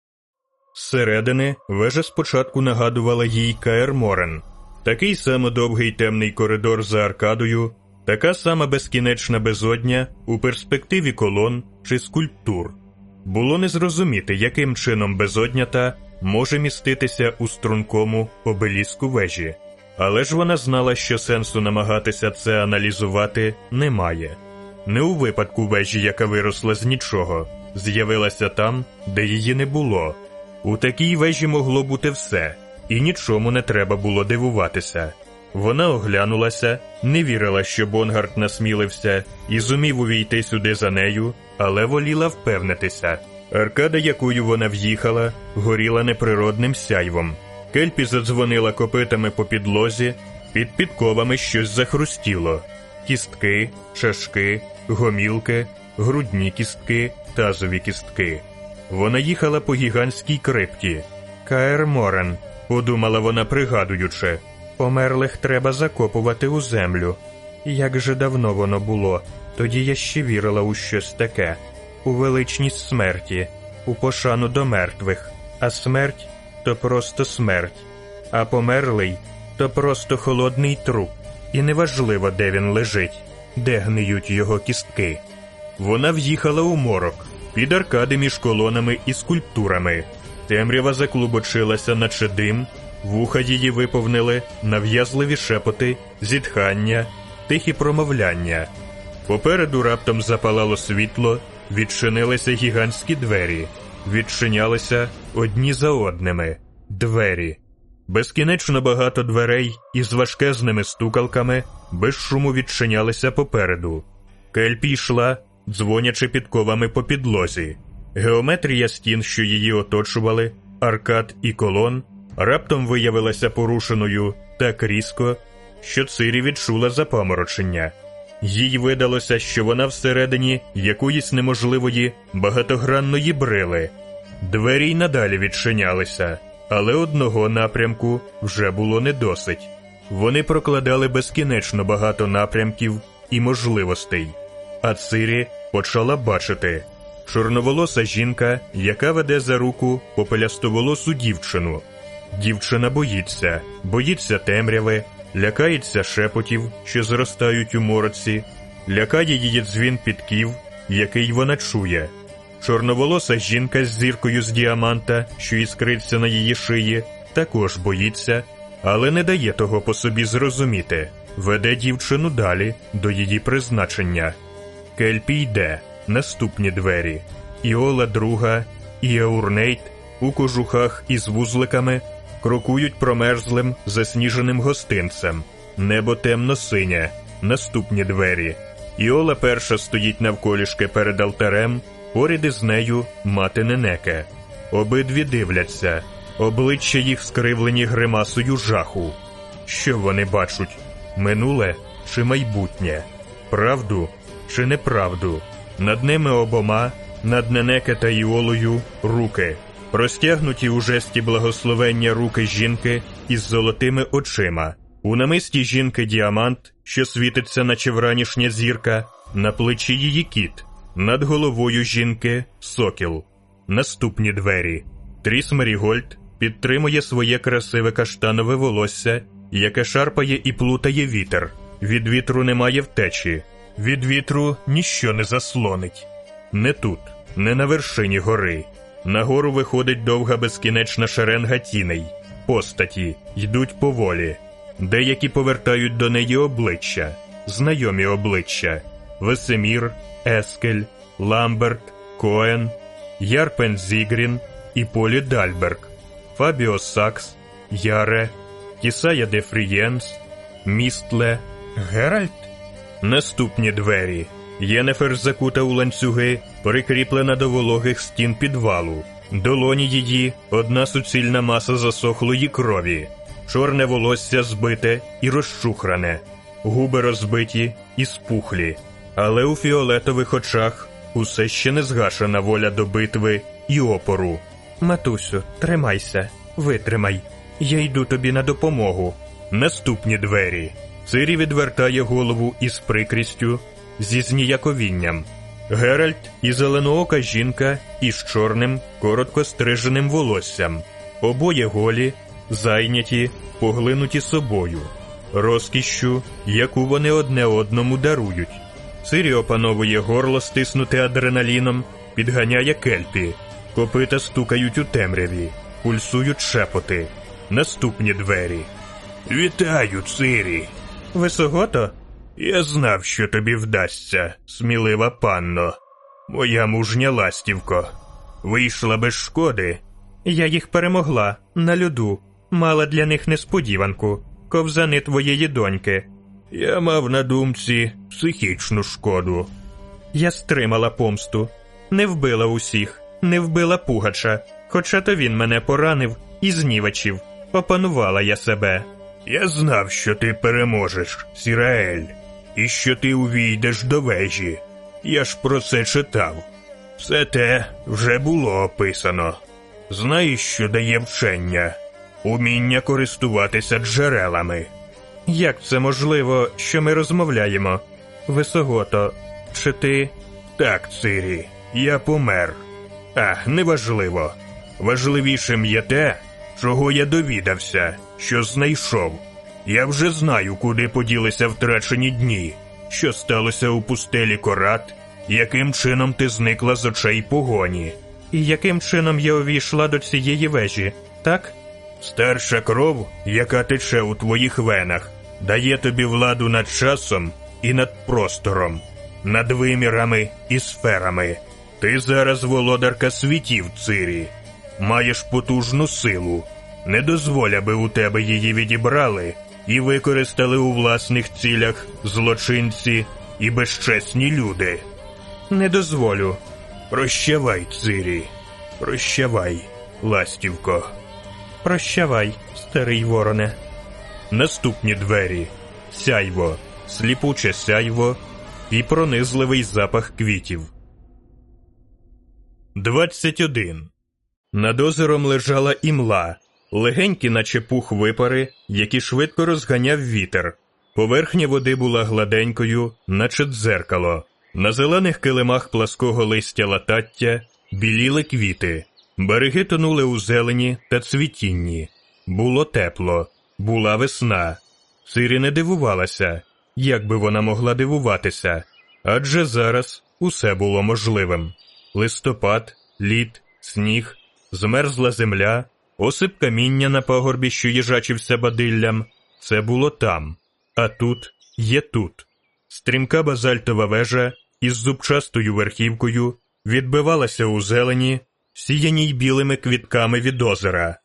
Зсередини вежа спочатку нагадувала їй Каер Морен. Такий само довгий темний коридор за аркадою, така сама безкінечна безодня у перспективі колон чи скульптур. Було не зрозуміти, яким чином безодня та може міститися у стрункому обеліску вежі, але ж вона знала, що сенсу намагатися це аналізувати немає. Не у випадку вежі, яка виросла з нічого, з'явилася там, де її не було. У такій вежі могло бути все, і нічому не треба було дивуватися. Вона оглянулася, не вірила, що Бонгард насмілився, і зумів увійти сюди за нею, але воліла впевнитися. Аркада, якою вона в'їхала, горіла неприродним сяйвом. Кельпі задзвонила копитами по підлозі, під підковами щось захрустіло: кістки, чашки, гомілки, грудні кістки, тазові кістки. Вона їхала по гігантській крипті. Каер Морен, подумала вона, пригадуючи, померлих треба закопувати у землю. Як же давно воно було, тоді я ще вірила у щось таке, у величність смерті, у пошану до мертвих, а смерть то просто смерть, а померлий то просто холодний труп, і неважливо, де він лежить, де гниють його кістки. Вона в'їхала у морок під аркади між колонами і скульптурами. Темрява заклубочилася, наче дим, вуха її виповнили нав'язливі шепоти, зітхання, тихі промовляння. Попереду раптом запалало світло, відчинилися гігантські двері, відчинялися одні за одними двері. Безкінечно багато дверей із важкезними стукалками без шуму відчинялися попереду. Кельпі йшла, дзвонячи підковами по підлозі. Геометрія стін, що її оточували, аркад і колон, раптом виявилася порушеною так різко, що Цирі відчула запаморочення. Їй видалося, що вона всередині якоїсь неможливої багатогранної брили. Двері й надалі відчинялися. Але одного напрямку вже було не досить. Вони прокладали безкінечно багато напрямків і можливостей. А Цирі почала бачити чорноволоса жінка, яка веде за руку попелястоволосу дівчину. Дівчина боїться, боїться темряви, лякається шепотів, що зростають у мороці, лякає її дзвін підків, який вона чує. Чорноволоса жінка з зіркою з діаманта, що іскриться на її шиї, також боїться, але не дає того по собі зрозуміти, веде дівчину далі до її призначення. Кельпі йде, наступні двері, Іола друга, і Еурнейт у кожухах із вузликами крокують промерзлим засніженим гостинцем, небо темно-синє, наступні двері. Іола перша стоїть навколішки перед алтарем, поряд із нею мати Ненеке. Обидві дивляться, обличчя їх скривлені гримасою жаху. Що вони бачать? Минуле чи майбутнє? Правду чи неправду? Над ними обома, над Ненеке та Іолою руки, простягнуті у жесті благословення руки жінки із золотими очима. У намисті жінки діамант, що світиться, наче вранішня зірка, на плечі її кіт, над головою жінки сокіл. Наступні двері. Тріс Мерігольд підтримує своє красиве каштанове волосся, яке шарпає і плутає вітер. Від вітру немає втечі, від вітру ніщо не заслонить. Не тут, не на вершині гори. Нагору виходить довга безкінечна шеренга тіней. Постаті йдуть поволі. Деякі повертають до неї обличчя, знайомі обличчя Весемір, Ескель, Ламберт, Коен, Ярпен Зігрін і Полі Дальберг, Фабіо Сакс, Яре, Кісая де Фрієнс, Містле, Геральт. Наступні двері. Єнефер закута у ланцюги, прикріплена до вологих стін підвалу. Долоні її одна суцільна маса засохлої крові, чорне волосся збите і розчухране, губи розбиті і спухлі, але у фіолетових очах усе ще не згашена воля до битви і опору. Матусю, тримайся, витримай. Я йду тобі на допомогу. Наступні двері. Цирі відвертає голову із прикрістю, зі зніяковінням. Геральт і зеленоока жінка із чорним, коротко стриженим волоссям. Обоє голі, зайняті, поглинуті собою, розкішшю, яку вони одне одному дарують. Цирі опановує горло, стиснуте адреналіном, підганяє кельпі, копита стукають у темряві, пульсують шепоти. Наступні двері. Вітаю, Цирі. Висогото? Я знав, що тобі вдасться, смілива панно. Моя мужня ластівко. Вийшла без шкоди. Я їх перемогла на льоду, мала для них несподіванку, ковзани твоєї доньки. Я мав на думці психічну шкоду. Я стримала помсту, не вбила усіх, не вбила пугача, хоча то він мене поранив і знівачив. Опанувала я себе. Я знав, що ти переможеш, Сіраель, і що ти увійдеш до вежі. Я ж про це читав. Все те вже було описано. Знаєш, що дає вчення, уміння користуватися джерелами. Як це можливо, що ми розмовляємо? Висогото, чи ти? Так, Цирі, я помер. А, неважливо. Важливішим є те, чого я довідався, що знайшов. Я вже знаю, куди поділися втрачені дні, що сталося у пустелі Корат, яким чином ти зникла з очей погоні. І яким чином я увійшла до цієї вежі, так? Старша кров, яка тече у твоїх венах, дає тобі владу над часом і над простором, над вимірами і сферами. Ти зараз володарка світів, Цирі, маєш потужну силу. Не дозволь, аби у тебе її відібрали і використали у власних цілях злочинці і безчесні люди. Не дозволю. Прощавай, Цирі, прощавай, ластівко. Прощавай, старий вороне. Наступні двері сяйво, сліпуче сяйво і пронизливий запах квітів. 21. Над озером лежала імла, легенькі, наче пух випари, які швидко розганяв вітер. Поверхня води була гладенькою, наче дзеркало. На зелених килимах плаского листя латаття біліли квіти, береги тонули у зелені та цвітінні. Було тепло, була весна. Сирі не дивувалася, як би вона могла дивуватися, адже зараз усе було можливим. Листопад, лід, сніг, змерзла земля, осип каміння на пагорбі, що їжачився бадиллям. Це було там, а тут є тут. Стрімка базальтова вежа із зубчастою верхівкою відбивалася у зелені, сіяній білими квітками від озера.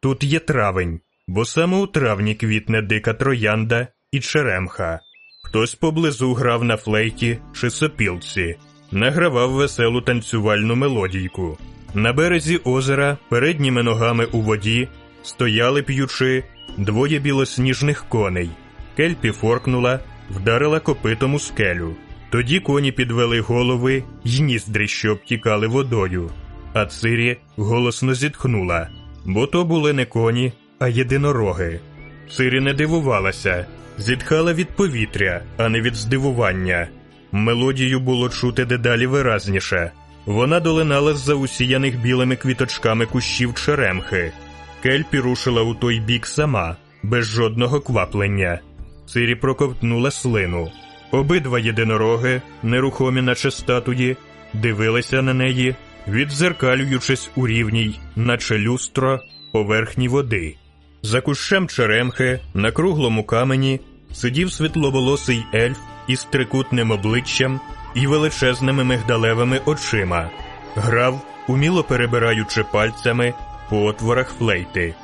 Тут є травень, бо саме у травні квітне дика троянда і черемха. Хтось поблизу грав на флейті чи сопілці, награвав веселу танцювальну мелодійку. На березі озера, передніми ногами у воді, стояли п'ючи двоє білосніжних коней. Кельпі форкнула, вдарила копитом у скелю. Тоді коні підвели голови й ніздрі, що обтікали водою. А Цирі голосно зітхнула, бо то були не коні, а єдинороги. Цирі не дивувалася, зітхала від повітря, а не від здивування. Мелодію було чути дедалі виразніше. Вона долинала з-за усіяних білими квіточками кущів черемхи. Кельпі рушила у той бік сама, без жодного кваплення. Цирі проковтнула слину. Обидва єдинороги, нерухомі наче статуї, дивилися на неї, відзеркалюючись у рівній, наче люстро, поверхні води. За кущем черемхи, на круглому камені, сидів світловолосий ельф із трикутним обличчям і величезними мигдалевими очима, грав, уміло перебираючи пальцями по отворах флейти.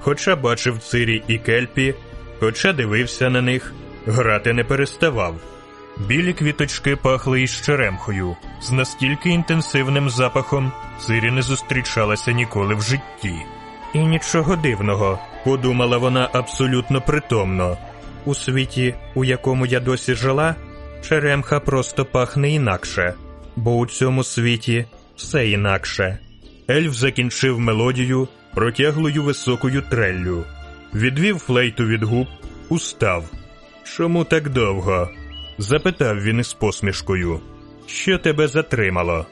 Хоча бачив цирі і кельпі, хоча дивився на них, грати не переставав. Білі квіточки пахли із черемхою, з настільки інтенсивним запахом цирі не зустрічалася ніколи в житті. І нічого дивного, подумала вона абсолютно притомно. У світі, у якому я досі жила, черемха просто пахне інакше, бо у цьому світі все інакше. Ельф закінчив мелодію протяглою високою треллю, відвів флейту від губ, устав. Чому так довго? запитав він із посмішкою. Що тебе затримало?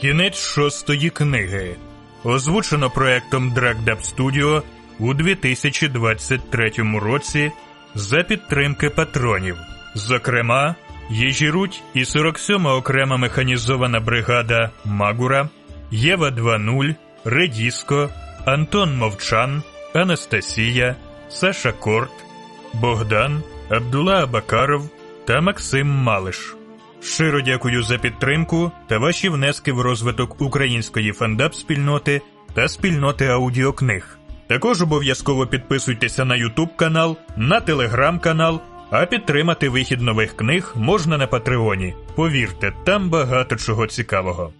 Кінець шостої книги. Озвучено проектом DragDub Studio у 2023 році за підтримки патронів. Зокрема, Єжіруть і 47-ма окрема механізована бригада Магура, Єва 2.0, Редіско, Антон Мовчан, Анастасія, Саша Корт, Богдан, Абдула Абакаров та Максим Малиш. Щиро дякую за підтримку та ваші внески в розвиток української фандап-спільноти та спільноти аудіокниг. Також обов'язково підписуйтеся на YouTube канал, на телеграм канал, а підтримати вихід нових книг можна на Патреоні. Повірте, там багато чого цікавого.